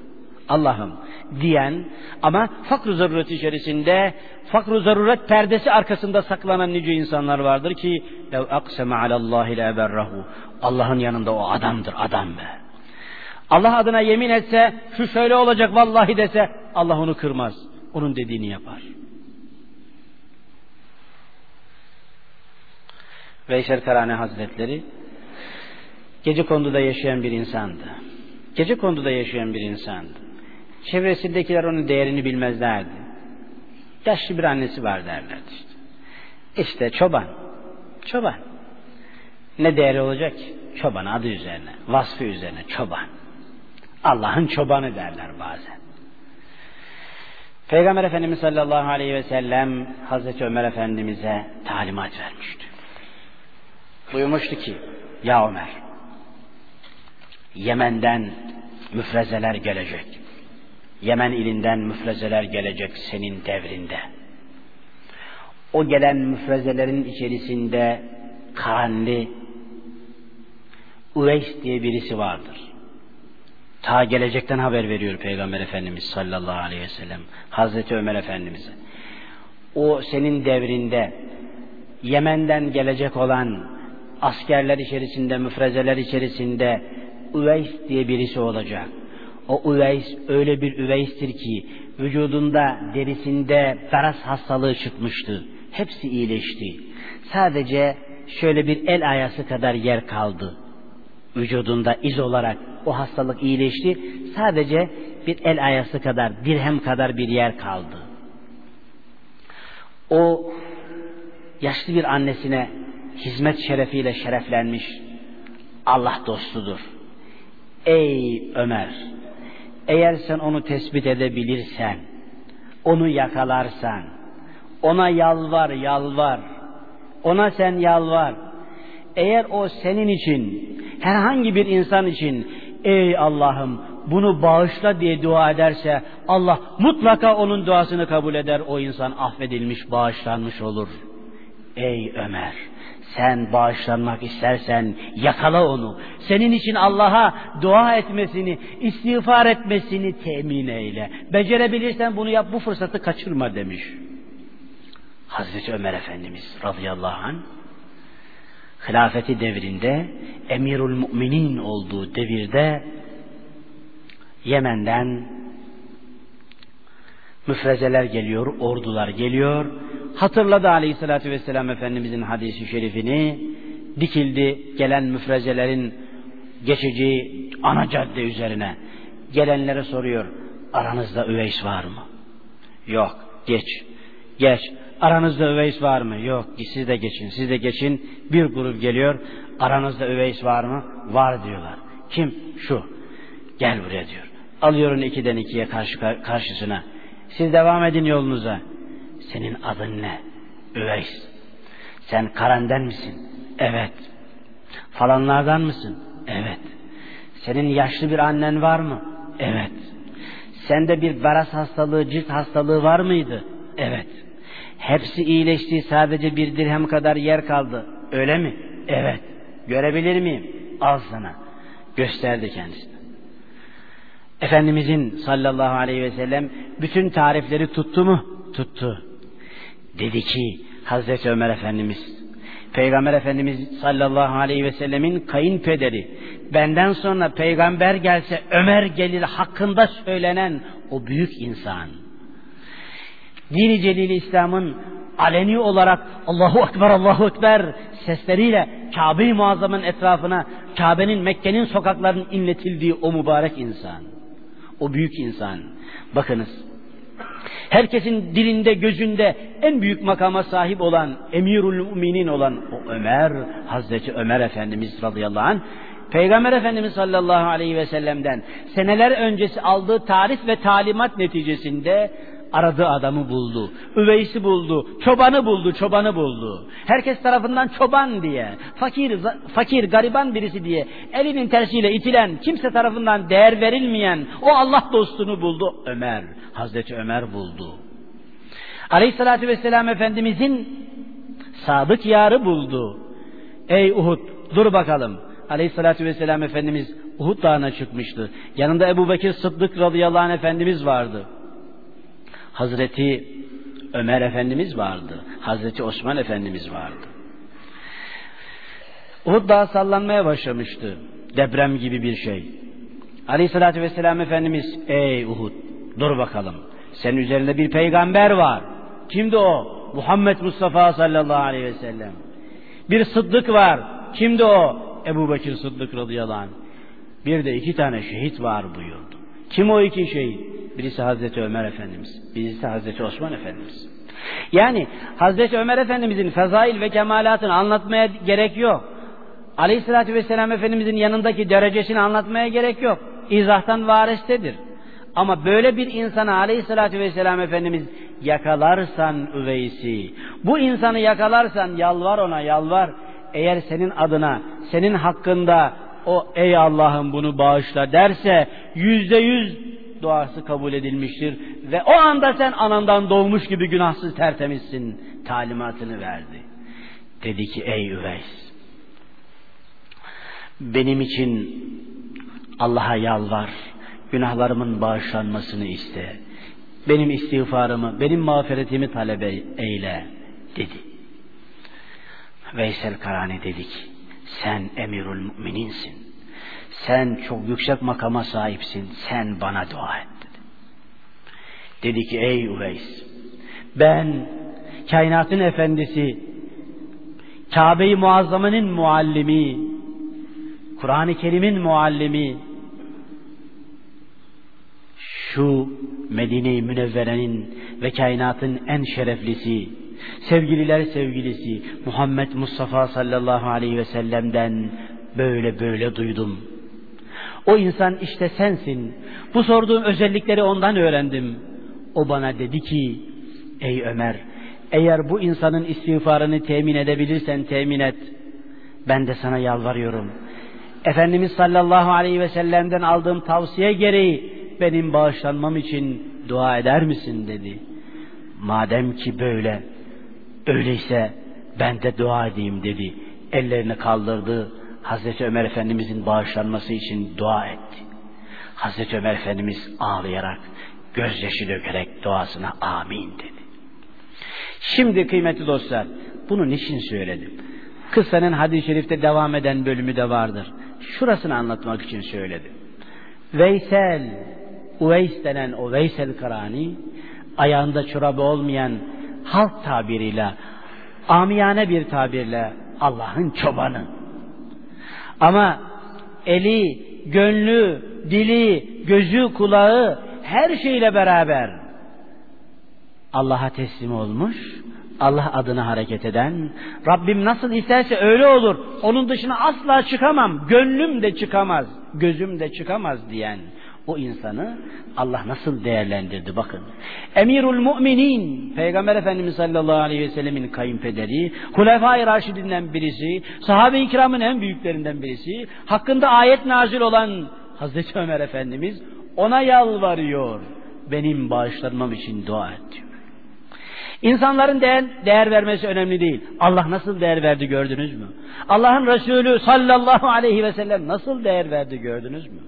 Allah'ım diyen ama fakr zaruret içerisinde fakr zaruret perdesi arkasında saklanan nice insanlar vardır ki lev akseme alallahi le berrahu Allah'ın yanında o adamdır adam be. Allah adına yemin etse şu şöyle olacak vallahi dese Allah onu kırmaz. Onun dediğini yapar. Veysel Karane Hazretleri gece konduda yaşayan bir insandı. Gece konduda yaşayan bir insandı. Çevresindekiler onun değerini bilmezlerdi. Yaşlı bir annesi var derlerdi işte. İşte çoban. Çoban. Ne değeri olacak? Çoban adı üzerine, vasfı üzerine çoban. Allah'ın çobanı derler bazen. Peygamber Efendimiz sallallahu aleyhi ve sellem Hazreti Ömer Efendimiz'e talimat vermişti. Buyurmuştu ki ya Ömer Yemen'den müfrezeler gelecek. Yemen ilinden müfrezeler gelecek senin devrinde. O gelen müfrezelerin içerisinde Karanlı Uveys diye birisi vardır. Ta gelecekten haber veriyor Peygamber Efendimiz sallallahu aleyhi ve sellem. Hazreti Ömer Efendimiz'e. O senin devrinde Yemen'den gelecek olan askerler içerisinde, müfrezeler içerisinde Üveys diye birisi olacak. O Üveys öyle bir Üveys'tir ki vücudunda, derisinde garas hastalığı çıkmıştı. Hepsi iyileşti. Sadece şöyle bir el ayası kadar yer kaldı. Vücudunda iz olarak o hastalık iyileşti. Sadece bir el ayası kadar, dirhem kadar bir yer kaldı. O yaşlı bir annesine hizmet şerefiyle şereflenmiş Allah dostudur. Ey Ömer! Eğer sen onu tespit edebilirsen, onu yakalarsan, ona yalvar, yalvar, ona sen yalvar. Eğer o senin için, herhangi bir insan için, ey Allah'ım bunu bağışla diye dua ederse, Allah mutlaka onun duasını kabul eder, o insan affedilmiş, bağışlanmış olur. Ey Ömer! Sen bağışlanmak istersen yakala onu. Senin için Allah'a dua etmesini, istiğfar etmesini temin eyle. Becerebilirsen bunu yap, bu fırsatı kaçırma demiş. Hazreti Ömer Efendimiz radıyallahu anh hilafeti devrinde emirul müminin olduğu devirde Yemen'den müfrezeler geliyor, ordular geliyor hatırladı aleyhissalatü vesselam Efendimizin hadisi şerifini, dikildi gelen müfrezelerin geçeceği ana cadde üzerine. Gelenlere soruyor, aranızda üveys var mı? Yok, geç, geç. Aranızda üveys var mı? Yok, siz de geçin, siz de geçin. Bir grup geliyor, aranızda üveys var mı? Var diyorlar. Kim? Şu. Gel buraya diyor. Alıyor onu ikiden ikiye karşı, karşısına. Siz devam edin yolunuza. Senin adın ne? Üveys. Sen Karenden misin? Evet. Falanlardan mısın? Evet. Senin yaşlı bir annen var mı? Evet. Sende bir varas hastalığı, cilt hastalığı var mıydı? Evet. Hepsi iyileşti, sadece bir dirhem kadar yer kaldı. Öyle mi? Evet. Görebilir miyim? Al sana. Gösterdi kendisine. Efendimizin sallallahu aleyhi ve sellem bütün tarifleri tuttu mu? Tuttu. Dedi ki Hazreti Ömer Efendimiz Peygamber Efendimiz sallallahu aleyhi ve sellemin kayınpederi benden sonra peygamber gelse Ömer gelir hakkında söylenen o büyük insan. Dini Celil İslam'ın aleni olarak Allahu Ekber Allahu Ekber sesleriyle Kabe-i Muazzam'ın etrafına Kabe'nin Mekke'nin sokaklarının inletildiği o mübarek insan. O büyük insan. Bakınız. Herkesin dilinde, gözünde en büyük makama sahip olan, emirul müminin olan o Ömer, Hazreti Ömer Efendimiz radıyallahu anh, Peygamber Efendimiz sallallahu aleyhi ve sellem'den seneler öncesi aldığı tarif ve talimat neticesinde aradığı adamı buldu. Üveysi buldu. Çobanı buldu, çobanı buldu. Herkes tarafından çoban diye, fakir, fakir, gariban birisi diye, elinin tersiyle itilen, kimse tarafından değer verilmeyen o Allah dostunu buldu. Ömer, Hazreti Ömer buldu. Aleyhissalatü vesselam Efendimizin sadık yarı buldu. Ey Uhud, dur bakalım. Aleyhissalatü vesselam Efendimiz Uhud dağına çıkmıştı. Yanında Ebu Bekir Sıddık radıyallahu anh Efendimiz vardı. Hazreti Ömer Efendimiz vardı. Hazreti Osman Efendimiz vardı. Uhud dağı sallanmaya başlamıştı. Deprem gibi bir şey. Aleyhissalatü vesselam Efendimiz ey Uhud dur bakalım. Senin üzerinde bir peygamber var. Kimdi o? Muhammed Mustafa sallallahu aleyhi ve sellem. Bir sıddık var. Kimdi o? Ebu Bekir Sıddık radıyallahu anh. Bir de iki tane şehit var buyurdu. Kim o iki şehit? Birisi Hazreti Ömer Efendimiz, birisi Hazreti Osman Efendimiz. Yani Hazreti Ömer Efendimizin fezail ve kemalatını anlatmaya gerek yok. Aleyhissalatü Vesselam Efendimizin yanındaki derecesini anlatmaya gerek yok. İzahtan varistedir. Ama böyle bir insana Aleyhissalatü Vesselam Efendimiz yakalarsan üveysi, bu insanı yakalarsan yalvar ona yalvar. Eğer senin adına, senin hakkında o ey Allah'ım bunu bağışla derse yüzde yüz duası kabul edilmiştir. Ve o anda sen anandan doğmuş gibi günahsız tertemizsin talimatını verdi. Dedi ki ey Üveys benim için Allah'a yalvar, günahlarımın bağışlanmasını iste. Benim istiğfarımı, benim mağfiretimi talep eyle dedi. Veysel Karani dedi ki sen emirul mümininsin. Sen çok yüksek makama sahipsin. Sen bana dua et dedi. Dedi ki ey Uveys ben kainatın efendisi Kabe-i Muazzama'nın muallimi Kur'an-ı Kerim'in muallimi şu Medine-i Münevvere'nin ve kainatın en şereflisi sevgililer sevgilisi Muhammed Mustafa sallallahu aleyhi ve sellem'den böyle böyle duydum. O insan işte sensin. Bu sorduğum özellikleri ondan öğrendim. O bana dedi ki, ey Ömer, eğer bu insanın istiğfarını temin edebilirsen temin et. Ben de sana yalvarıyorum. Efendimiz sallallahu aleyhi ve sellem'den aldığım tavsiye gereği benim bağışlanmam için dua eder misin dedi. Madem ki böyle, öyleyse ben de dua edeyim dedi. Ellerini kaldırdı, Hazreti Ömer Efendimizin bağışlanması için dua etti. Hazreti Ömer Efendimiz ağlayarak, gözyaşı dökerek duasına amin dedi. Şimdi kıymetli dostlar, bunu niçin söyledim? Kıssanın hadis-i şerifte devam eden bölümü de vardır. Şurasını anlatmak için söyledim. Veysel, Uveys denen o Veysel Karani, ayağında çorabı olmayan halk tabiriyle, amiyane bir tabirle Allah'ın çobanı. Ama eli, gönlü, dili, gözü, kulağı her şeyle beraber Allah'a teslim olmuş, Allah adına hareket eden, Rabbim nasıl isterse öyle olur, onun dışına asla çıkamam, gönlüm de çıkamaz, gözüm de çıkamaz diyen o insanı Allah nasıl değerlendirdi bakın. Emirul Müminin Peygamber Efendimiz sallallahu aleyhi ve sellemin kayınpederi, Hulefai Raşidinden birisi, sahabe-i kiramın en büyüklerinden birisi, hakkında ayet nazil olan Hazreti Ömer Efendimiz Ona yalvarıyor. Benim bağışlanmam için dua et. İnsanların değer, değer vermesi önemli değil. Allah nasıl değer verdi gördünüz mü? Allah'ın Resulü sallallahu aleyhi ve sellem nasıl değer verdi gördünüz mü?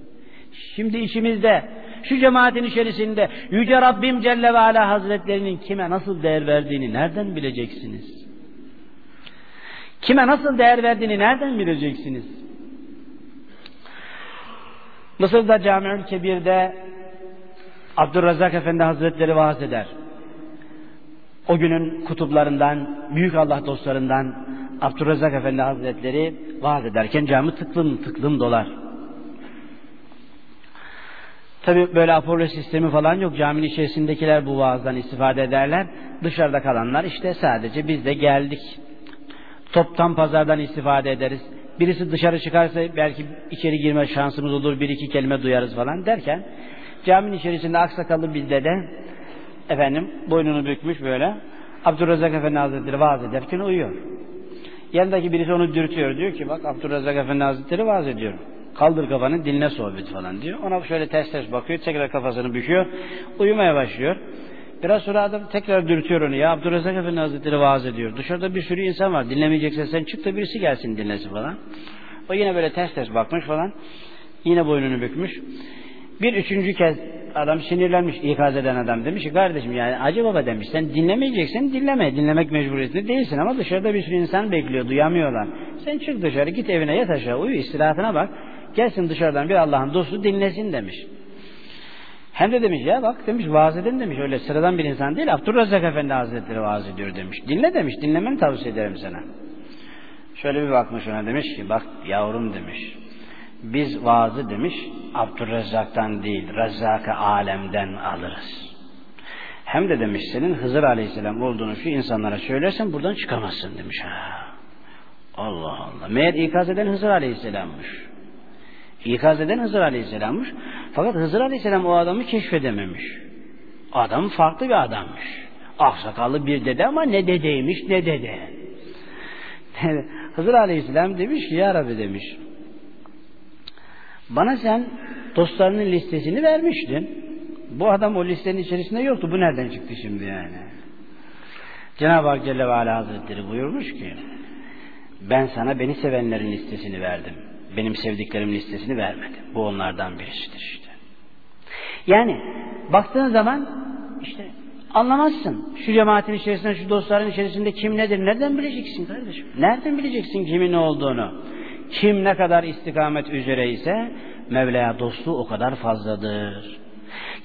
Şimdi içimizde, şu cemaatin içerisinde Yüce Rabbim Celle ve Ala Hazretlerinin kime nasıl değer verdiğini nereden bileceksiniz? Kime nasıl değer verdiğini nereden bileceksiniz? Mısır'da Camiül Kebir'de Abdurrazak Efendi Hazretleri vaaz eder. O günün kutuplarından, büyük Allah dostlarından Abdurrazak Efendi Hazretleri vaaz ederken cami tıklım tıklım dolar. Tabi böyle Apollo sistemi falan yok. Caminin içerisindekiler bu vaazdan istifade ederler. Dışarıda kalanlar işte sadece biz de geldik. Toptan pazardan istifade ederiz. Birisi dışarı çıkarsa belki içeri girme şansımız olur. Bir iki kelime duyarız falan derken caminin içerisinde aksakallı bir dede efendim boynunu bükmüş böyle Abdurrazak Efendi Hazretleri vaaz ederken uyuyor. Yanındaki birisi onu dürtüyor. Diyor ki bak Abdurrazak Efendi Hazretleri vaaz ediyor. Kaldır kafanı dinle sohbet falan diyor. Ona şöyle ters ters bakıyor. Tekrar kafasını büküyor. Uyumaya başlıyor. Biraz sonra adam tekrar dürtüyor onu. Ya Abdurrazak Efendi Hazretleri vaaz ediyor. Dışarıda bir sürü insan var. Dinlemeyeceksen sen çık da birisi gelsin dinlesin falan. O yine böyle ters ters bakmış falan. Yine boynunu bükmüş. Bir üçüncü kez adam sinirlenmiş ikaz eden adam demiş ki kardeşim yani Hacı Baba demiş sen dinlemeyeceksin dinleme dinlemek mecburiyetinde değilsin ama dışarıda bir sürü insan bekliyor duyamıyorlar. Sen çık dışarı git evine yat aşağı uyu istirahatına bak gelsin dışarıdan bir Allah'ın dostu dinlesin demiş. Hem de demiş ya bak demiş vaaz edin demiş öyle sıradan bir insan değil Abdurrazak Efendi Hazretleri vaaz ediyor demiş. Dinle demiş dinlemeni tavsiye ederim sana. Şöyle bir bakmış ona demiş ki bak yavrum demiş biz vaazı demiş Abdurrezzak'tan değil Rezzak-ı alemden alırız. Hem de demiş senin Hızır Aleyhisselam olduğunu şu insanlara söylersen buradan çıkamazsın demiş. Ha. Allah Allah. Meğer ikaz eden Hızır Aleyhisselam'mış. İkaz eden Hızır Aleyhisselam'mış. Fakat Hızır Aleyhisselam o adamı keşfedememiş. Adam farklı bir adammış. Aksakallı bir dede ama ne dedeymiş ne dede. Hızır Aleyhisselam demiş ki ya Rabbi demiş bana sen dostlarının listesini vermiştin. Bu adam o listenin içerisinde yoktu. Bu nereden çıktı şimdi yani? Cenab-ı Hak Celle ve Ala Hazretleri buyurmuş ki ben sana beni sevenlerin listesini verdim. Benim sevdiklerim listesini vermedim. Bu onlardan birisidir işte. Yani baktığın zaman işte anlamazsın. Şu cemaatin içerisinde, şu dostların içerisinde kim nedir? Nereden bileceksin kardeşim? Nereden bileceksin kimin olduğunu? Kim ne kadar istikamet üzere ise Mevla'ya dostluğu o kadar fazladır.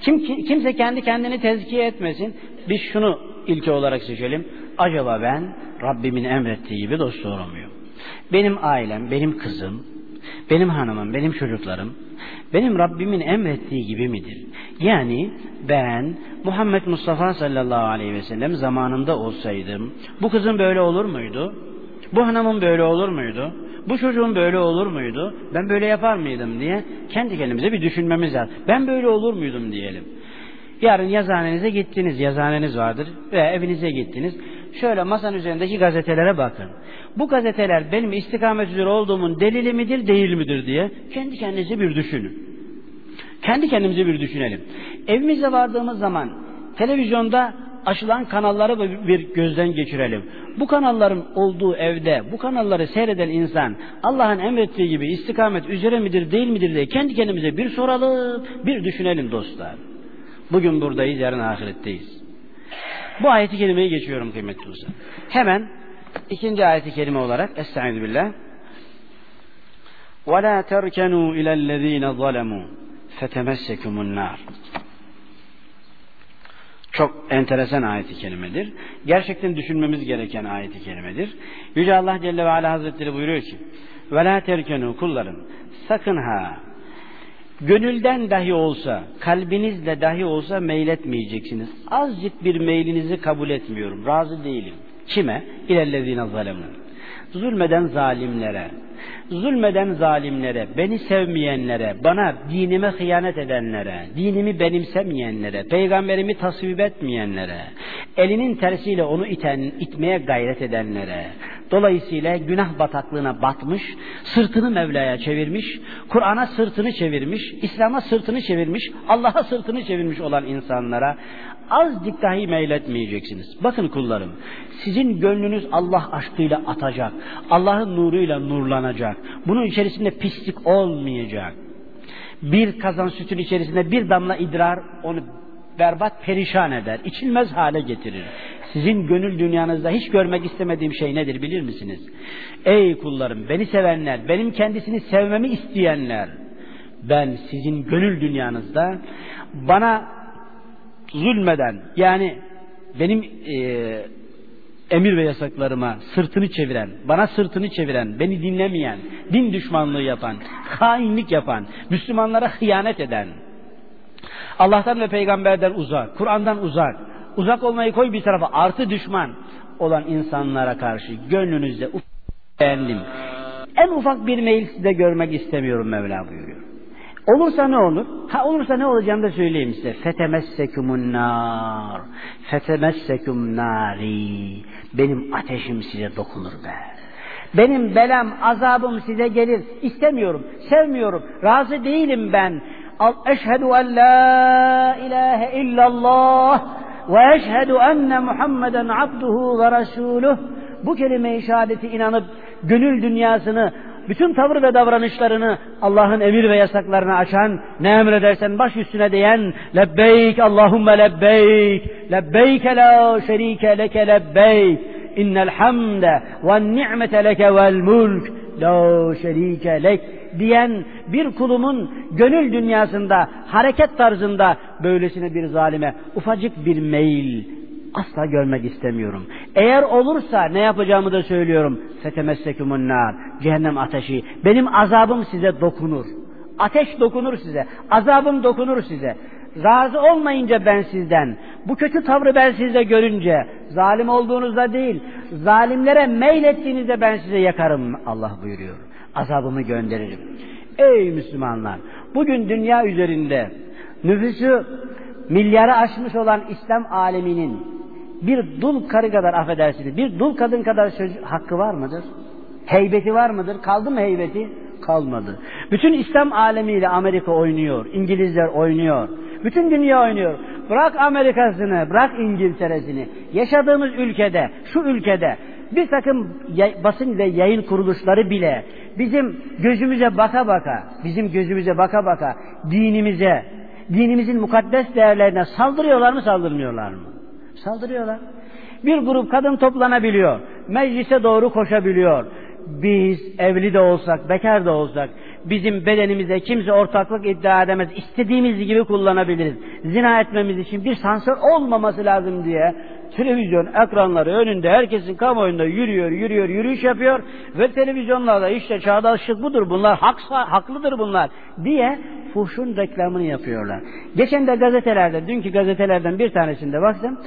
Kim, kimse kendi kendini tezkiye etmesin. Biz şunu ilke olarak seçelim. Acaba ben Rabbimin emrettiği gibi dost doğru? Benim ailem, benim kızım, benim hanımım, benim çocuklarım, benim Rabbimin emrettiği gibi midir? Yani ben Muhammed Mustafa sallallahu aleyhi ve sellem zamanında olsaydım, bu kızım böyle olur muydu? Bu hanımın böyle olur muydu? bu çocuğun böyle olur muydu? Ben böyle yapar mıydım diye kendi kendimize bir düşünmemiz lazım. Ben böyle olur muydum diyelim. Yarın yazıhanenize gittiniz, yazıhaneniz vardır ve evinize gittiniz. Şöyle masanın üzerindeki gazetelere bakın. Bu gazeteler benim istikamet üzere olduğumun delili midir, değil midir diye kendi kendinize bir düşünün. Kendi kendimize bir düşünelim. Evimize vardığımız zaman televizyonda açılan kanalları bir gözden geçirelim. Bu kanalların olduğu evde bu kanalları seyreden insan Allah'ın emrettiği gibi istikamet üzere midir değil midir diye kendi kendimize bir soralım, bir düşünelim dostlar. Bugün buradayız, yarın ahiretteyiz. Bu ayeti kerimeye geçiyorum kıymetli dostlar. Hemen ikinci ayeti kerime olarak Estaizu billah وَلَا تَرْكَنُوا إِلَى الَّذ۪ينَ ظَلَمُوا فَتَمَسَّكُمُ النَّارِ çok enteresan ayeti kerimedir. Gerçekten düşünmemiz gereken ayeti kerimedir. Yüce Allah Celle ve Ala Hazretleri buyuruyor ki وَلَا تَرْكَنُوا kullarım sakın ha gönülden dahi olsa, kalbinizle dahi olsa meyletmeyeceksiniz. Azıcık bir meylinizi kabul etmiyorum. Razı değilim. Kime? İlellezine zalemun. Zulmeden zalimlere, zulmeden zalimlere, beni sevmeyenlere, bana dinime hıyanet edenlere, dinimi benimsemeyenlere, peygamberimi tasvip etmeyenlere, elinin tersiyle onu iten, itmeye gayret edenlere, Dolayısıyla günah bataklığına batmış, sırtını Mevla'ya çevirmiş, Kur'an'a sırtını çevirmiş, İslam'a sırtını çevirmiş, Allah'a sırtını çevirmiş olan insanlara azıcık dahi meyletmeyeceksiniz. Bakın kullarım, sizin gönlünüz Allah aşkıyla atacak, Allah'ın nuruyla nurlanacak. Bunun içerisinde pislik olmayacak. Bir kazan sütün içerisinde bir damla idrar onu berbat perişan eder, içilmez hale getirir. Sizin gönül dünyanızda hiç görmek istemediğim şey nedir bilir misiniz? Ey kullarım, beni sevenler, benim kendisini sevmemi isteyenler, ben sizin gönül dünyanızda bana zulmeden, yani benim e, emir ve yasaklarıma sırtını çeviren, bana sırtını çeviren, beni dinlemeyen, din düşmanlığı yapan, hainlik yapan, Müslümanlara hıyanet eden, Allah'tan ve peygamberden uzak, Kur'an'dan uzak, uzak olmayı koy bir tarafa artı düşman olan insanlara karşı gönlünüzde beğendim. En ufak bir meyil size görmek istemiyorum Mevla buyuruyor. Olursa ne olur? Ha olursa ne olacağını da söyleyeyim size. Fetemessekumun nar. Fetemessekum nari. Benim ateşim size dokunur be. Benim belam, azabım size gelir. İstemiyorum, sevmiyorum, razı değilim ben. Eşhedü en la ilahe illallah ve eşhedü enne Muhammeden abduhu ve resuluh. Bu kelime-i şehadeti inanıp gönül dünyasını bütün tavır ve davranışlarını Allah'ın emir ve yasaklarını açan, ne emredersen baş üstüne diyen, lebbeyk Allahümme lebbeyk, lebbeyk la şerike leke lebbeyk, innel hamde ve ni'mete leke vel mulk, la şerike lek diyen bir kulumun gönül dünyasında, hareket tarzında böylesine bir zalime ufacık bir meyil, asla görmek istemiyorum. Eğer olursa ne yapacağımı da söylüyorum. Fetemessekumun nar. Cehennem ateşi. Benim azabım size dokunur. Ateş dokunur size. Azabım dokunur size. Razı olmayınca ben sizden, bu kötü tavrı ben sizde görünce, zalim olduğunuzda değil, zalimlere meylettiğinizde ben size yakarım Allah buyuruyor. Azabımı gönderirim. Ey Müslümanlar! Bugün dünya üzerinde nüfusu milyarı aşmış olan İslam aleminin bir dul karı kadar affedersiniz, bir dul kadın kadar söz hakkı var mıdır? Heybeti var mıdır? Kaldı mı heybeti? Kalmadı. Bütün İslam alemiyle Amerika oynuyor, İngilizler oynuyor, bütün dünya oynuyor. Bırak Amerika'sını, bırak İngiltere'sini. Yaşadığımız ülkede, şu ülkede bir takım basın ve yayın kuruluşları bile bizim gözümüze baka baka, bizim gözümüze baka baka dinimize, dinimizin mukaddes değerlerine saldırıyorlar mı saldırmıyorlar mı? Saldırıyorlar. Bir grup kadın toplanabiliyor. Meclise doğru koşabiliyor. Biz evli de olsak, bekar da olsak bizim bedenimize kimse ortaklık iddia edemez. İstediğimiz gibi kullanabiliriz. Zina etmemiz için bir sansör olmaması lazım diye televizyon ekranları önünde herkesin kamuoyunda yürüyor, yürüyor, yürüyüş yapıyor ve televizyonlarda işte çağdaşlık budur bunlar, haksa, haklıdır bunlar diye fuhşun reklamını yapıyorlar. Geçen de gazetelerde, dünkü gazetelerden bir tanesinde baktım,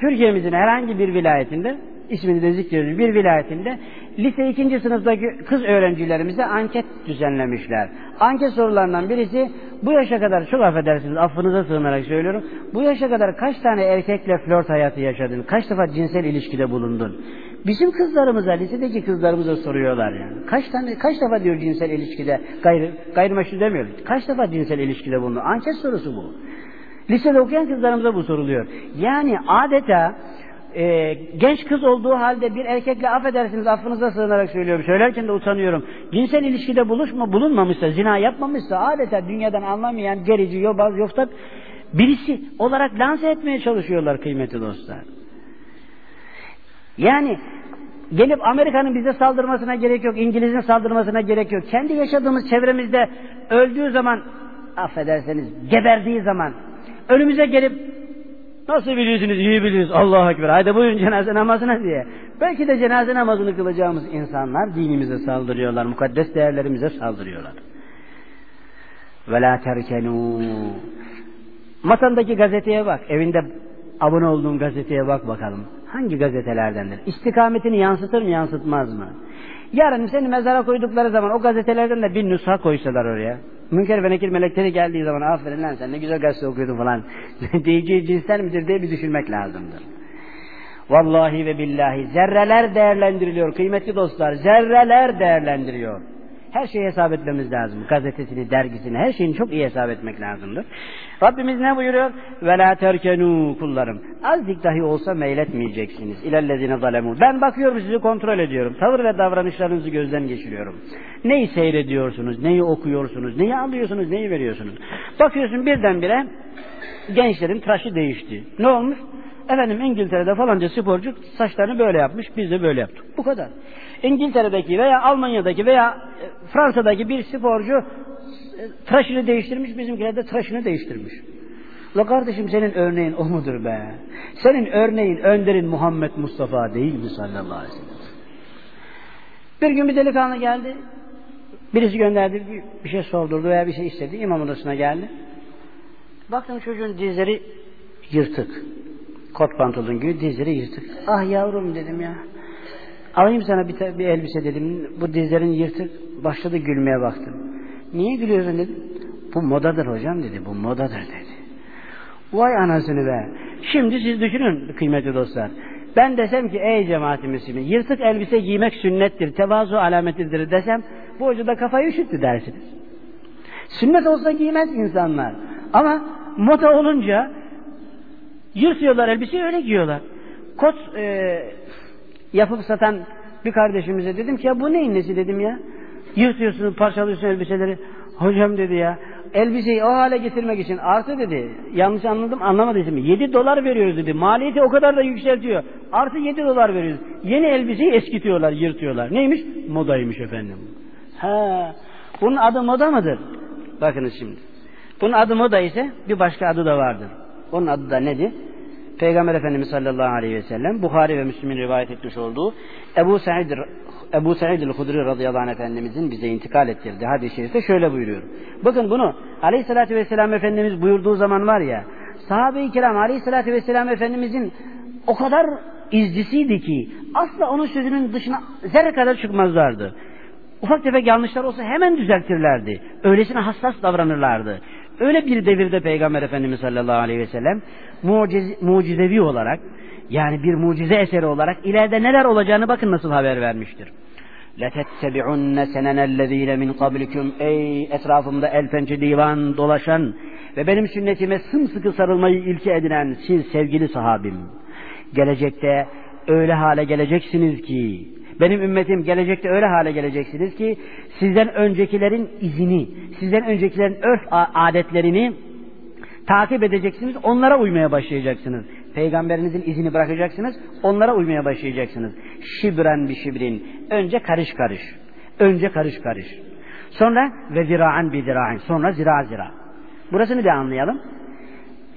Türkiye'mizin herhangi bir vilayetinde, ismini de zikrediyoruz, bir vilayetinde lise ikinci sınıftaki kız öğrencilerimize anket düzenlemişler. Anket sorularından birisi bu yaşa kadar çok affedersiniz affınıza sığınarak söylüyorum. Bu yaşa kadar kaç tane erkekle flört hayatı yaşadın? Kaç defa cinsel ilişkide bulundun? Bizim kızlarımıza, lisedeki kızlarımıza soruyorlar yani. Kaç tane, kaç defa diyor cinsel ilişkide, gayri, gayrimeşru demiyor. Kaç defa cinsel ilişkide bulundun? Anket sorusu bu. Lisede okuyan kızlarımıza bu soruluyor. Yani adeta e, genç kız olduğu halde bir erkekle affedersiniz affınıza sığınarak söylüyorum. Söylerken de utanıyorum. Cinsel ilişkide buluşma, bulunmamışsa, zina yapmamışsa adeta dünyadan anlamayan gerici, yobaz, yoftat birisi olarak lanse etmeye çalışıyorlar kıymetli dostlar. Yani gelip Amerika'nın bize saldırmasına gerek yok, İngiliz'in saldırmasına gerek yok. Kendi yaşadığımız çevremizde öldüğü zaman affederseniz geberdiği zaman önümüze gelip nasıl biliyorsunuz iyi biliriz Allah'a Ekber haydi buyurun cenaze namazına diye. Belki de cenaze namazını kılacağımız insanlar dinimize saldırıyorlar, mukaddes değerlerimize saldırıyorlar. Ve la terkenû Masandaki gazeteye bak, evinde abone olduğun gazeteye bak bakalım. Hangi gazetelerdendir? İstikametini yansıtır mı yansıtmaz mı? Yarın seni mezara koydukları zaman o gazetelerden de bir nüsha koysalar oraya. Münker ve nekir melekleri geldiği zaman aferin lan sen ne güzel gazete okuyordun falan. Diyeceği cinsel midir diye bir düşünmek lazımdır. Vallahi ve billahi zerreler değerlendiriliyor kıymetli dostlar. Zerreler değerlendiriyor. Her şeyi hesap etmemiz lazım. Gazetesini, dergisini, her şeyini çok iyi hesap etmek lazımdır. Rabbimiz ne buyuruyor? Ve la terkenu kullarım. Azıcık dahi olsa meyletmeyeceksiniz. İlellezine zalemu. Ben bakıyorum sizi kontrol ediyorum. Tavır ve davranışlarınızı gözden geçiriyorum. Neyi seyrediyorsunuz, neyi okuyorsunuz, neyi alıyorsunuz, neyi veriyorsunuz. Bakıyorsun birdenbire gençlerin tıraşı değişti. Ne olmuş? Efendim İngiltere'de falanca sporcu saçlarını böyle yapmış, biz de böyle yaptık. Bu kadar. İngiltere'deki veya Almanya'daki veya e, Fransa'daki bir sporcu tıraşını değiştirmiş, bizimkiler de tıraşını değiştirmiş. La kardeşim senin örneğin o mudur be? Senin örneğin önderin Muhammed Mustafa değil mi sallallahu aleyhi ve sellem? Bir gün bir delikanlı geldi. Birisi gönderdi, bir şey sordurdu veya bir şey istedi. İmam odasına geldi. Baktım çocuğun dizleri yırtık. Kot pantolon gibi dizleri yırtık. Ah yavrum dedim ya. Alayım sana bir, bir elbise dedim. Bu dizlerin yırtık. Başladı gülmeye baktım. Niye gülüyorsun dedim. Bu modadır hocam dedi. Bu modadır dedi. Vay anasını be. Şimdi siz düşünün kıymetli dostlar. Ben desem ki ey cemaat-i müslümin yırtık elbise giymek sünnettir, tevazu alametidir desem bu hoca da kafayı üşüttü dersiniz. Sünnet olsa giymez insanlar. Ama moda olunca yırtıyorlar elbiseyi öyle giyiyorlar. Kot e, yapıp satan bir kardeşimize dedim ki ya bu neyin nesi dedim ya. Yırtıyorsun, parçalıyorsun elbiseleri. Hocam dedi ya elbiseyi o hale getirmek için artı dedi. Yanlış anladım anlamadım. 7 dolar veriyoruz dedi. Maliyeti o kadar da yükseltiyor. Artı 7 dolar veriyoruz. Yeni elbiseyi eskitiyorlar, yırtıyorlar. Neymiş? Modaymış efendim. Ha, bunun adı moda mıdır? Bakınız şimdi. Bunun adı moda ise bir başka adı da vardır. Onun adı da nedir? Peygamber Efendimiz sallallahu aleyhi ve sellem Bukhari ve Müslim'in rivayet etmiş olduğu Ebu Said Ebu Said el-Hudri radıyallahu anh Efendimizin bize intikal ettirdiği hadis-i şerifte şöyle buyuruyor. Bakın bunu aleyhissalatü vesselam Efendimiz buyurduğu zaman var ya sahabe-i kiram aleyhissalatü vesselam Efendimizin o kadar izcisiydi ki asla onun sözünün dışına zerre kadar çıkmazlardı. Ufak tefek yanlışlar olsa hemen düzeltirlerdi. Öylesine hassas davranırlardı. Öyle bir devirde Peygamber Efendimiz sallallahu aleyhi ve sellem muciz, mucizevi olarak yani bir mucize eseri olarak ileride neler olacağını bakın nasıl haber vermiştir. لَتَتَّبِعُنَّ سَنَنَ الَّذ۪ينَ مِنْ قَبْلِكُمْ Ey etrafımda el pençe divan dolaşan ve benim sünnetime sımsıkı sarılmayı ilke edinen siz sevgili sahabim. Gelecekte öyle hale geleceksiniz ki benim ümmetim gelecekte öyle hale geleceksiniz ki sizden öncekilerin izini, sizden öncekilerin örf adetlerini takip edeceksiniz, onlara uymaya başlayacaksınız. Peygamberimizin izini bırakacaksınız, onlara uymaya başlayacaksınız. Şibren bir şibrin. Önce karış karış. Önce karış karış. Sonra ve ziraan bir ziraan. Sonra zira zira. Burasını da anlayalım.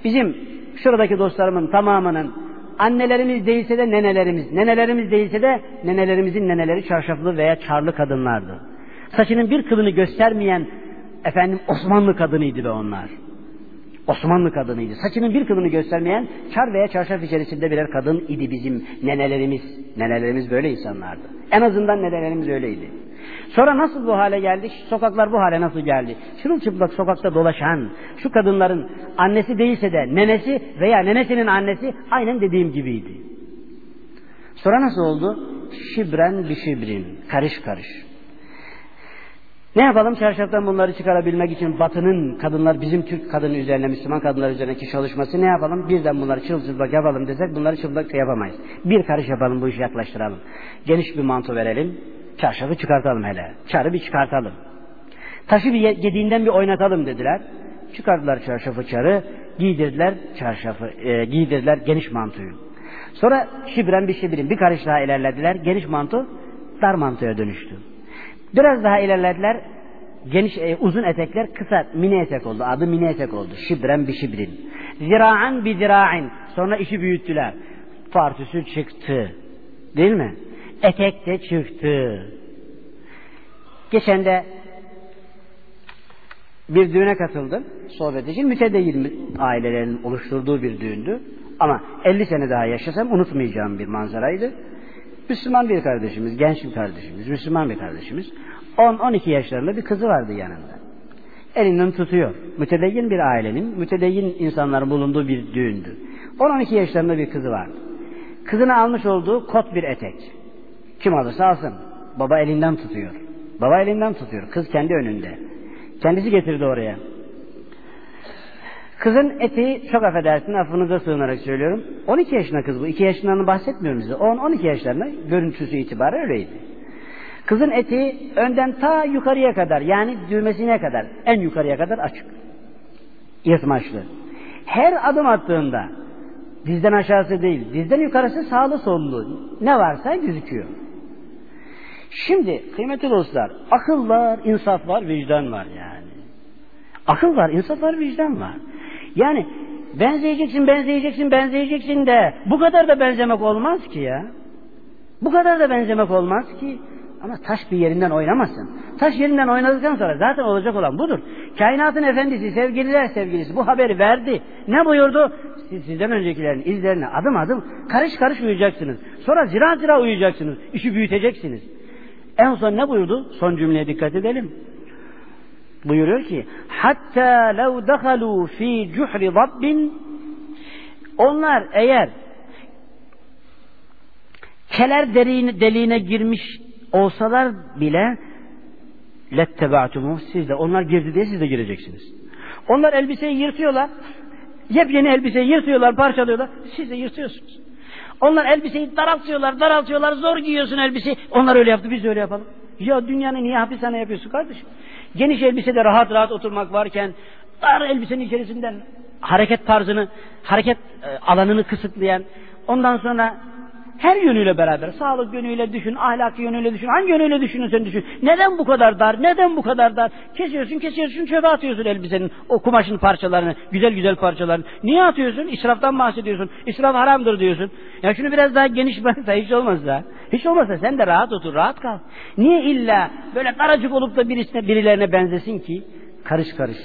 Bizim şuradaki dostlarımın tamamının annelerimiz değilse de nenelerimiz, nenelerimiz değilse de nenelerimizin neneleri çarşaflı veya çarlı kadınlardı. Saçının bir kılını göstermeyen efendim Osmanlı kadınıydı be onlar. Osmanlı kadınıydı. Saçının bir kılını göstermeyen çar veya çarşaf içerisinde birer kadın idi bizim nenelerimiz. Nenelerimiz böyle insanlardı. En azından nenelerimiz öyleydi. Sonra nasıl bu hale geldik? Sokaklar bu hale nasıl geldi? Çırılçıplak sokakta dolaşan şu kadınların annesi değilse de nenesi veya nenesinin annesi aynen dediğim gibiydi. Sonra nasıl oldu? Şibren bir şibrin. Karış karış. Ne yapalım çarşaftan bunları çıkarabilmek için batının kadınlar bizim Türk kadını üzerine Müslüman kadınlar üzerindeki çalışması ne yapalım? Birden bunları çılçıplak yapalım desek bunları çıplak yapamayız. Bir karış yapalım bu işi yaklaştıralım. Geniş bir manto verelim. Çarşafı çıkartalım hele. Çarı bir çıkartalım. Taşı bir gediğinden bir oynatalım dediler. Çıkardılar çarşafı çarı. Giydirdiler çarşafı, e, giydirdiler geniş mantoyu. Sonra şibren bir şibrin bir karış daha ilerlediler. Geniş manto dar mantoya dönüştü. Biraz daha ilerlediler. Geniş, e, uzun etekler kısa mini etek oldu. Adı mini etek oldu. Şibren bir şibrin. Ziraan bir zirain. Sonra işi büyüttüler. Partüsü çıktı. Değil mi? Etek de çıktı. Geçen de bir düğüne katıldım. Sohbet için mütedeyyin ailelerin oluşturduğu bir düğündü. Ama 50 sene daha yaşasam unutmayacağım bir manzaraydı. Müslüman bir kardeşimiz, genç bir kardeşimiz, Müslüman bir kardeşimiz. 10-12 yaşlarında bir kızı vardı yanında. Elinden tutuyor. Mütedeyyin bir ailenin, mütedeyyin insanların bulunduğu bir düğündü. 10-12 yaşlarında bir kızı vardı. Kızına almış olduğu kot bir etek. Kim alırsa alsın. Baba elinden tutuyor. Baba elinden tutuyor. Kız kendi önünde. Kendisi getirdi oraya. Kızın eteği çok affedersin affınıza sığınarak söylüyorum. 12 yaşında kız bu. 2 yaşından bahsetmiyorum size. 10-12 yaşlarında görüntüsü itibarı öyleydi. Kızın eteği önden ta yukarıya kadar yani düğmesine kadar en yukarıya kadar açık. Yırtmaçlı. Her adım attığında dizden aşağısı değil, dizden yukarısı sağlı sollu ne varsa gözüküyor. Şimdi kıymetli dostlar akıl var, insaf var, vicdan var yani. Akıl var, insaf var, vicdan var. Yani benzeyeceksin, benzeyeceksin, benzeyeceksin de bu kadar da benzemek olmaz ki ya. Bu kadar da benzemek olmaz ki. Ama taş bir yerinden oynamasın. Taş yerinden oynadıktan sonra zaten olacak olan budur. Kainatın efendisi, sevgililer sevgilisi bu haberi verdi. Ne buyurdu? Siz sizden öncekilerin izlerine adım adım karış karış uyuyacaksınız. Sonra zira zira uyuyacaksınız. İşi büyüteceksiniz. En son ne buyurdu? Son cümleye dikkat edelim. Buyuruyor ki hatta lev dehalu fi cuhri rabbin onlar eğer keler deliğine, deliğine girmiş olsalar bile lettebatumuh siz de onlar girdi diye siz de gireceksiniz. Onlar elbiseyi yırtıyorlar. Yepyeni elbiseyi yırtıyorlar, parçalıyorlar. Siz de yırtıyorsunuz. Onlar elbiseyi daraltıyorlar, daraltıyorlar. Zor giyiyorsun elbiseyi. Onlar öyle yaptı, biz de öyle yapalım. Ya dünyanın niye hapishane yapıyorsun kardeşim? Geniş elbisede rahat rahat oturmak varken dar elbisenin içerisinden hareket tarzını, hareket e, alanını kısıtlayan, ondan sonra her yönüyle beraber, sağlık yönüyle düşün, ahlak yönüyle düşün, hangi yönüyle düşünürsen düşün. Neden bu kadar dar, neden bu kadar dar? Kesiyorsun, kesiyorsun, çöpe atıyorsun elbisenin, o kumaşın parçalarını, güzel güzel parçalarını. Niye atıyorsun? İsraftan bahsediyorsun. İsraf haramdır diyorsun. Ya şunu biraz daha geniş bıraksa hiç olmazsa. Hiç olmazsa sen de rahat otur, rahat kal. Niye illa böyle daracık olup da birisine, birilerine benzesin ki? Karış karış.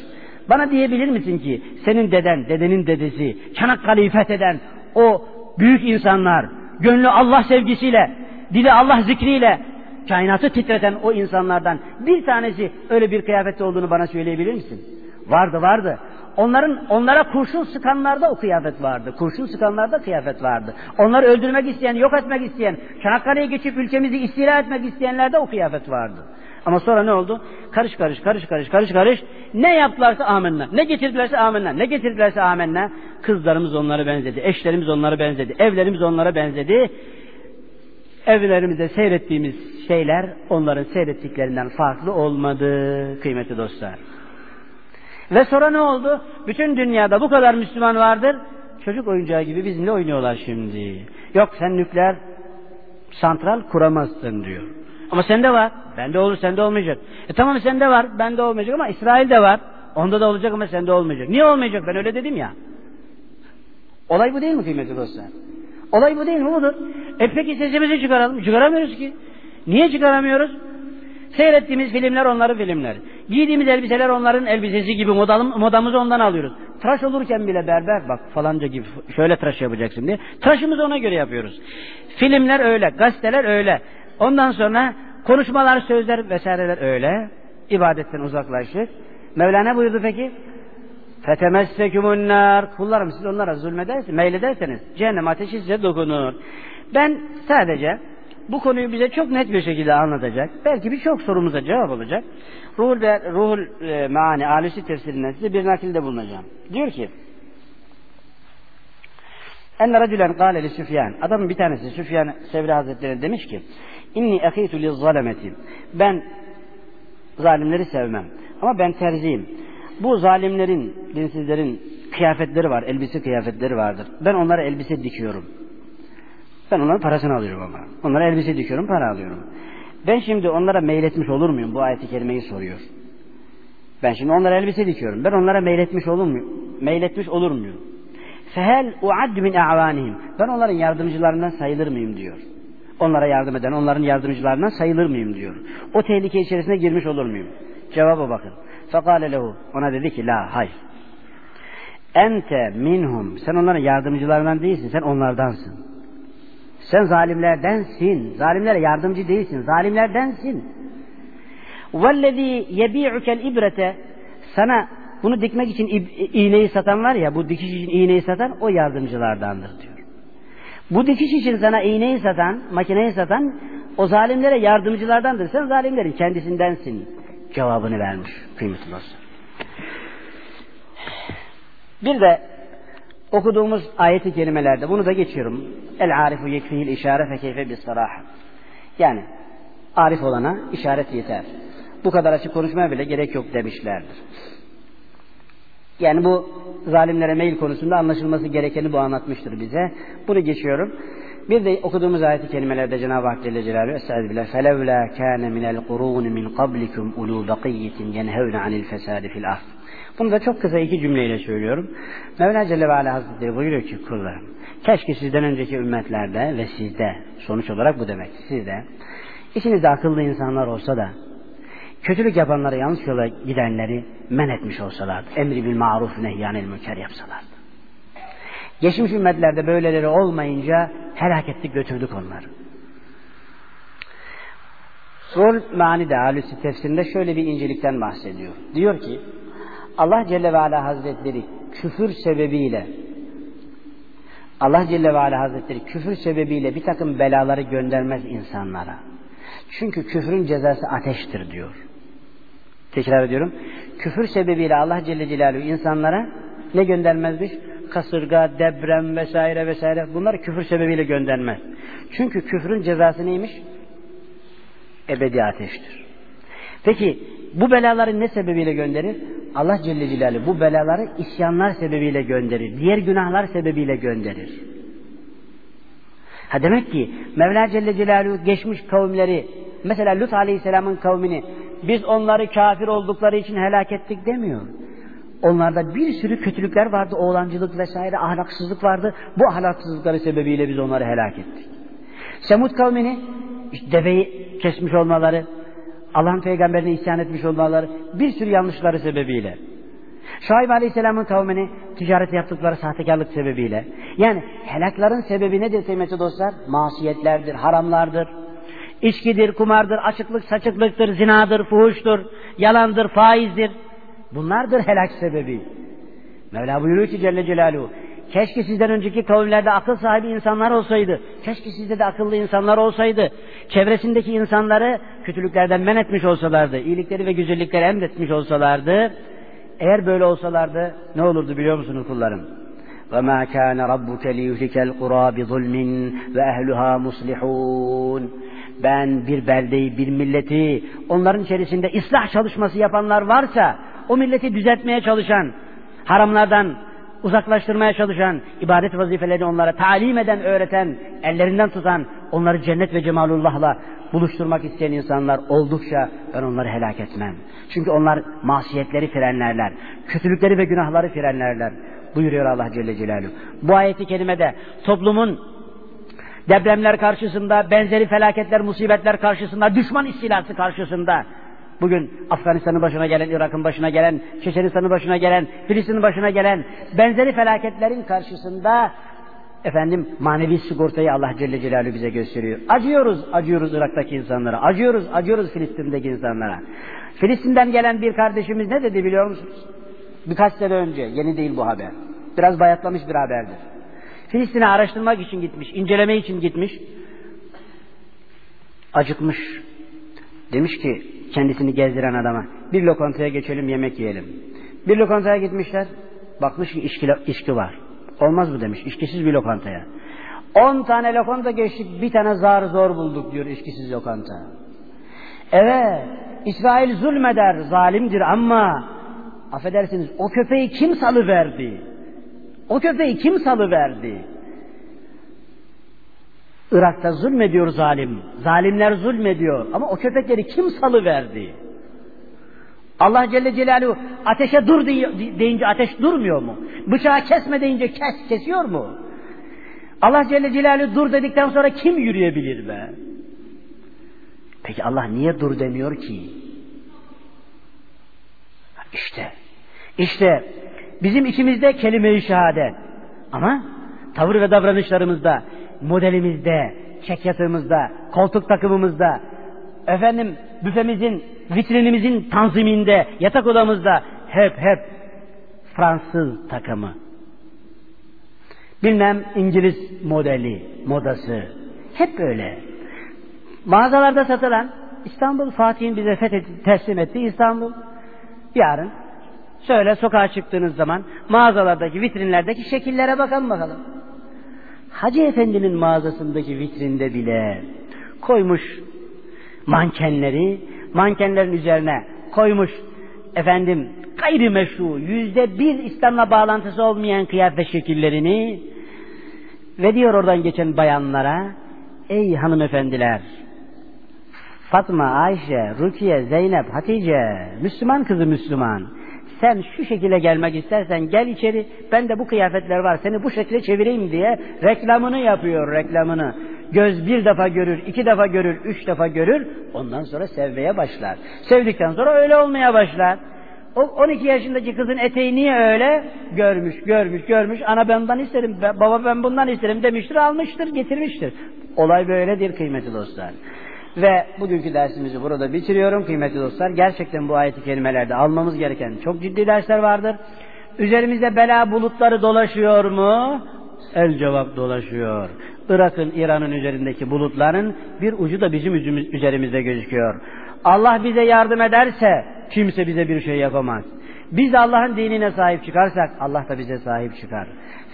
Bana diyebilir misin ki senin deden, dedenin dedesi, Çanakkale'yi fetheden o büyük insanlar, gönlü Allah sevgisiyle, dili Allah zikriyle kainatı titreten o insanlardan bir tanesi öyle bir kıyafette olduğunu bana söyleyebilir misin? Vardı vardı. Onların onlara kurşun sıkanlarda o kıyafet vardı. Kurşun sıkanlarda kıyafet vardı. Onları öldürmek isteyen, yok etmek isteyen, Çanakkale'ye geçip ülkemizi istila etmek isteyenlerde o kıyafet vardı. Ama sonra ne oldu? Karış karış, karış karış, karış karış. Ne yaptılarsa amenna. Ne getirdilerse amenna. Ne getirdilerse amenna. Kızlarımız onlara benzedi. Eşlerimiz onlara benzedi. Evlerimiz onlara benzedi. Evlerimizde seyrettiğimiz şeyler onların seyrettiklerinden farklı olmadı kıymetli dostlar. Ve sonra ne oldu? Bütün dünyada bu kadar Müslüman vardır. Çocuk oyuncağı gibi bizimle oynuyorlar şimdi. Yok sen nükleer santral kuramazsın diyor. Ama sende var. Bende olur sende olmayacak. E tamam sende var. Bende olmayacak ama İsrail'de var. Onda da olacak ama sende olmayacak. Niye olmayacak? Ben öyle dedim ya. Olay bu değil mi kıymetli dostlar? Olay bu değil mi? Budur. E peki sesimizi çıkaralım. Çıkaramıyoruz ki. Niye çıkaramıyoruz? Seyrettiğimiz filmler onların filmleri. Giydiğimiz elbiseler onların elbisesi gibi modalım, modamızı ondan alıyoruz. Tıraş olurken bile berber bak falanca gibi şöyle tıraş yapacaksın diye. Tıraşımızı ona göre yapıyoruz. Filmler öyle, gazeteler öyle. Ondan sonra konuşmalar, sözler vesaireler öyle. İbadetten uzaklaştık. Mevlana buyurdu peki? Fetemessekumun nar. Kullarım siz onlara zulmederseniz, meylederseniz cehennem ateşi size dokunur. Ben sadece bu konuyu bize çok net bir şekilde anlatacak. Belki birçok sorumuza cevap olacak. Ruhul ve Ruhul e, Meani Alüsi tefsirinden size bir nakilde bulunacağım. Diyor ki Enne racülen gâle li Süfyan. Adamın bir tanesi Süfyan Sevri Hazretleri demiş ki İnni ehîtü li zalemeti. Ben zalimleri sevmem. Ama ben terziyim. Bu zalimlerin, dinsizlerin kıyafetleri var, elbise kıyafetleri vardır. Ben onlara elbise dikiyorum. Ben onların parasını alıyorum ama. Onlara elbise dikiyorum, para alıyorum. Ben şimdi onlara meyletmiş olur muyum? Bu ayeti kerimeyi soruyor. Ben şimdi onlara elbise dikiyorum. Ben onlara meyletmiş olur muyum? Meyletmiş olur muyum? Fehel uaddu min a'vanihim. Ben onların yardımcılarından sayılır mıyım diyor. Onlara yardım eden, onların yardımcılarından sayılır mıyım diyor. O tehlike içerisine girmiş olur muyum? Cevaba bakın. Fekale lehu. Ona dedi ki la hayır. Ente minhum. Sen onların yardımcılarından değilsin. Sen onlardansın. Sen zalimlerdensin. Zalimlere yardımcı değilsin. Zalimlerdensin. Vellezî yebî'ukel ibrete sana bunu dikmek için iğneyi satan var ya, bu dikiş için iğneyi satan o yardımcılardandır diyor. Bu dikiş için sana iğneyi satan, makineyi satan o zalimlere yardımcılardandır. Sen zalimlerin kendisindensin. Cevabını vermiş kıymetli dostum. Bir de okuduğumuz ayeti kelimelerde bunu da geçiyorum. El arifu yekfihil işare fe keyfe bis. Yani arif olana işaret yeter. Bu kadar açık konuşmaya bile gerek yok demişlerdir. Yani bu zalimlere mail konusunda anlaşılması gerekeni bu anlatmıştır bize. Bunu geçiyorum. Bir de okuduğumuz ayeti kelimelerde Cenab-ı Hak Celle Celaluhu Estağfirullah. فَلَوْلَا كَانَ مِنَ الْقُرُونِ مِنْ قَبْلِكُمْ اُلُوا بَقِيِّةٍ يَنْهَوْنَ عَنِ الْفَسَادِ فِي الْأَرْضِ Bunu da çok kısa iki cümleyle söylüyorum. Mevla Celle ve Ala Hazretleri buyuruyor ki kullarım. Keşke sizden önceki ümmetlerde ve sizde, sonuç olarak bu demek, sizde, içinizde akıllı insanlar olsa da, kötülük yapanları, yanlış yola gidenleri men etmiş olsalardı. Emri bil maruf nehyanil münker yapsalardı. Geçmiş ümmetlerde böyleleri olmayınca helak ettik götürdük onları. Rol Mani de Alusi tefsirinde şöyle bir incelikten bahsediyor. Diyor ki Allah Celle ve Ala Hazretleri küfür sebebiyle Allah Celle ve Ala Hazretleri küfür sebebiyle bir takım belaları göndermez insanlara. Çünkü küfrün cezası ateştir diyor. Tekrar ediyorum. Küfür sebebiyle Allah Celle Celaluhu insanlara ne göndermezmiş? Kasırga, deprem vesaire vesaire bunlar küfür sebebiyle göndermez. Çünkü küfrün cezası neymiş? Ebedi ateştir. Peki bu belaları ne sebebiyle gönderir? Allah Celle Celaluhu bu belaları isyanlar sebebiyle gönderir. Diğer günahlar sebebiyle gönderir. Ha demek ki Mevla Celle Celaluhu geçmiş kavimleri mesela Lut Aleyhisselam'ın kavmini biz onları kafir oldukları için helak ettik demiyor. Onlarda bir sürü kötülükler vardı, oğlancılık vesaire, ahlaksızlık vardı. Bu ahlaksızlıkları sebebiyle biz onları helak ettik. Semud kavmini işte deveyi kesmiş olmaları, Allah'ın peygamberine isyan etmiş olmaları, bir sürü yanlışları sebebiyle. Şuayb Aleyhisselam'ın kavmini ticaret yaptıkları sahtekarlık sebebiyle. Yani helakların sebebi nedir kıymetli dostlar? Masiyetlerdir, haramlardır. İçkidir, kumardır, açıklık, saçıklıktır, zinadır, fuhuştur, yalandır, faizdir. Bunlardır helak sebebi. Mevla buyuruyor ki Celle Celaluhu. Keşke sizden önceki kavimlerde akıl sahibi insanlar olsaydı. Keşke sizde de akıllı insanlar olsaydı. Çevresindeki insanları kötülüklerden men etmiş olsalardı. iyilikleri ve güzellikleri emretmiş olsalardı. Eğer böyle olsalardı ne olurdu biliyor musunuz kullarım? وَمَا كَانَ رَبُّكَ لِيُهْلِكَ الْقُرَى بِظُلْمٍ وَأَهْلُهَا مُصْلِحُونَ ben bir beldeyi, bir milleti, onların içerisinde ıslah çalışması yapanlar varsa, o milleti düzeltmeye çalışan, haramlardan uzaklaştırmaya çalışan, ibadet vazifelerini onlara talim eden, öğreten, ellerinden tutan, onları cennet ve cemalullah'la buluşturmak isteyen insanlar oldukça ben onları helak etmem. Çünkü onlar masiyetleri frenlerler, kötülükleri ve günahları frenlerler. Buyuruyor Allah Celle Celaluhu. Bu ayeti kerimede toplumun depremler karşısında, benzeri felaketler, musibetler karşısında, düşman istilası karşısında, bugün Afganistan'ın başına gelen, Irak'ın başına gelen, Çeçenistan'ın başına gelen, Filistin'in başına gelen benzeri felaketlerin karşısında efendim manevi sigortayı Allah Celle Celaluhu bize gösteriyor. Acıyoruz, acıyoruz Irak'taki insanlara, acıyoruz, acıyoruz Filistin'deki insanlara. Filistin'den gelen bir kardeşimiz ne dedi biliyor musunuz? Birkaç sene önce, yeni değil bu haber. Biraz bayatlamış bir haberdir. Filistin'e araştırmak için gitmiş, inceleme için gitmiş. Acıkmış. Demiş ki kendisini gezdiren adama, bir lokantaya geçelim yemek yiyelim. Bir lokantaya gitmişler, bakmış ki içki, içki var. Olmaz mı demiş, içkisiz bir lokantaya. On tane lokanta geçtik, bir tane zar zor bulduk diyor içkisiz lokanta. Evet, İsrail zulmeder, zalimdir ama affedersiniz o köpeği kim salıverdi? O köpeği kim salıverdi? Irak'ta zulmediyor zalim. Zalimler zulmediyor. Ama o köpekleri kim salıverdi? Allah Celle Celaluhu ateşe dur deyince ateş durmuyor mu? Bıçağı kesme deyince kes, kesiyor mu? Allah Celle Celaluhu dur dedikten sonra kim yürüyebilir be? Peki Allah niye dur demiyor ki? İşte, işte bizim içimizde kelime-i şehadet. Ama tavır ve davranışlarımızda, modelimizde, çekyatımızda, koltuk takımımızda, efendim büfemizin, vitrinimizin tanziminde, yatak odamızda hep hep Fransız takımı. bilmem İngiliz modeli, modası. Hep böyle. Mağazalarda satılan İstanbul Fatih'in bize teslim ettiği İstanbul. Yarın şöyle sokağa çıktığınız zaman mağazalardaki vitrinlerdeki şekillere bakalım bakalım. Hacı Efendi'nin mağazasındaki vitrinde bile koymuş mankenleri, mankenlerin üzerine koymuş efendim gayrimeşru, yüzde bir İslam'la bağlantısı olmayan kıyafet şekillerini ve diyor oradan geçen bayanlara, ey hanımefendiler, Fatma, Ayşe, Rukiye, Zeynep, Hatice, Müslüman kızı Müslüman, sen şu şekilde gelmek istersen gel içeri, ben de bu kıyafetler var, seni bu şekilde çevireyim diye reklamını yapıyor, reklamını. Göz bir defa görür, iki defa görür, üç defa görür, ondan sonra sevmeye başlar. Sevdikten sonra öyle olmaya başlar. O 12 yaşındaki kızın eteği niye öyle? Görmüş, görmüş, görmüş. Ana ben bundan isterim, baba ben bundan isterim demiştir, almıştır, getirmiştir. Olay böyledir kıymetli dostlar. Ve bugünkü dersimizi burada bitiriyorum kıymetli dostlar. Gerçekten bu ayeti kelimelerde almamız gereken çok ciddi dersler vardır. Üzerimizde bela bulutları dolaşıyor mu? El cevap dolaşıyor. Irak'ın, İran'ın üzerindeki bulutların bir ucu da bizim üzerimizde gözüküyor. Allah bize yardım ederse kimse bize bir şey yapamaz. Biz Allah'ın dinine sahip çıkarsak Allah da bize sahip çıkar.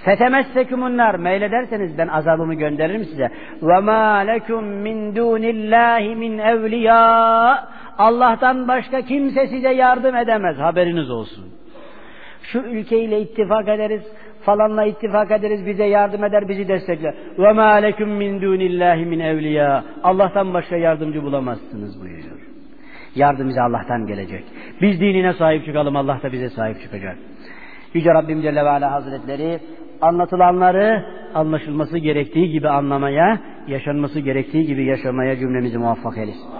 Fetemessekumunnar meylederseniz ben azabımı gönderirim size. Ve ma lekum min dunillahi min evliya. Allah'tan başka kimse size yardım edemez. Haberiniz olsun. Şu ülkeyle ittifak ederiz, falanla ittifak ederiz, bize yardım eder, bizi destekler. Ve ma lekum min dunillahi min evliya. Allah'tan başka yardımcı bulamazsınız buyuruyor. Yardım bize Allah'tan gelecek. Biz dinine sahip çıkalım, Allah da bize sahip çıkacak. Yüce Rabbim Celle ve Ala Hazretleri anlatılanları anlaşılması gerektiği gibi anlamaya, yaşanması gerektiği gibi yaşamaya cümlemizi muvaffak eylesin.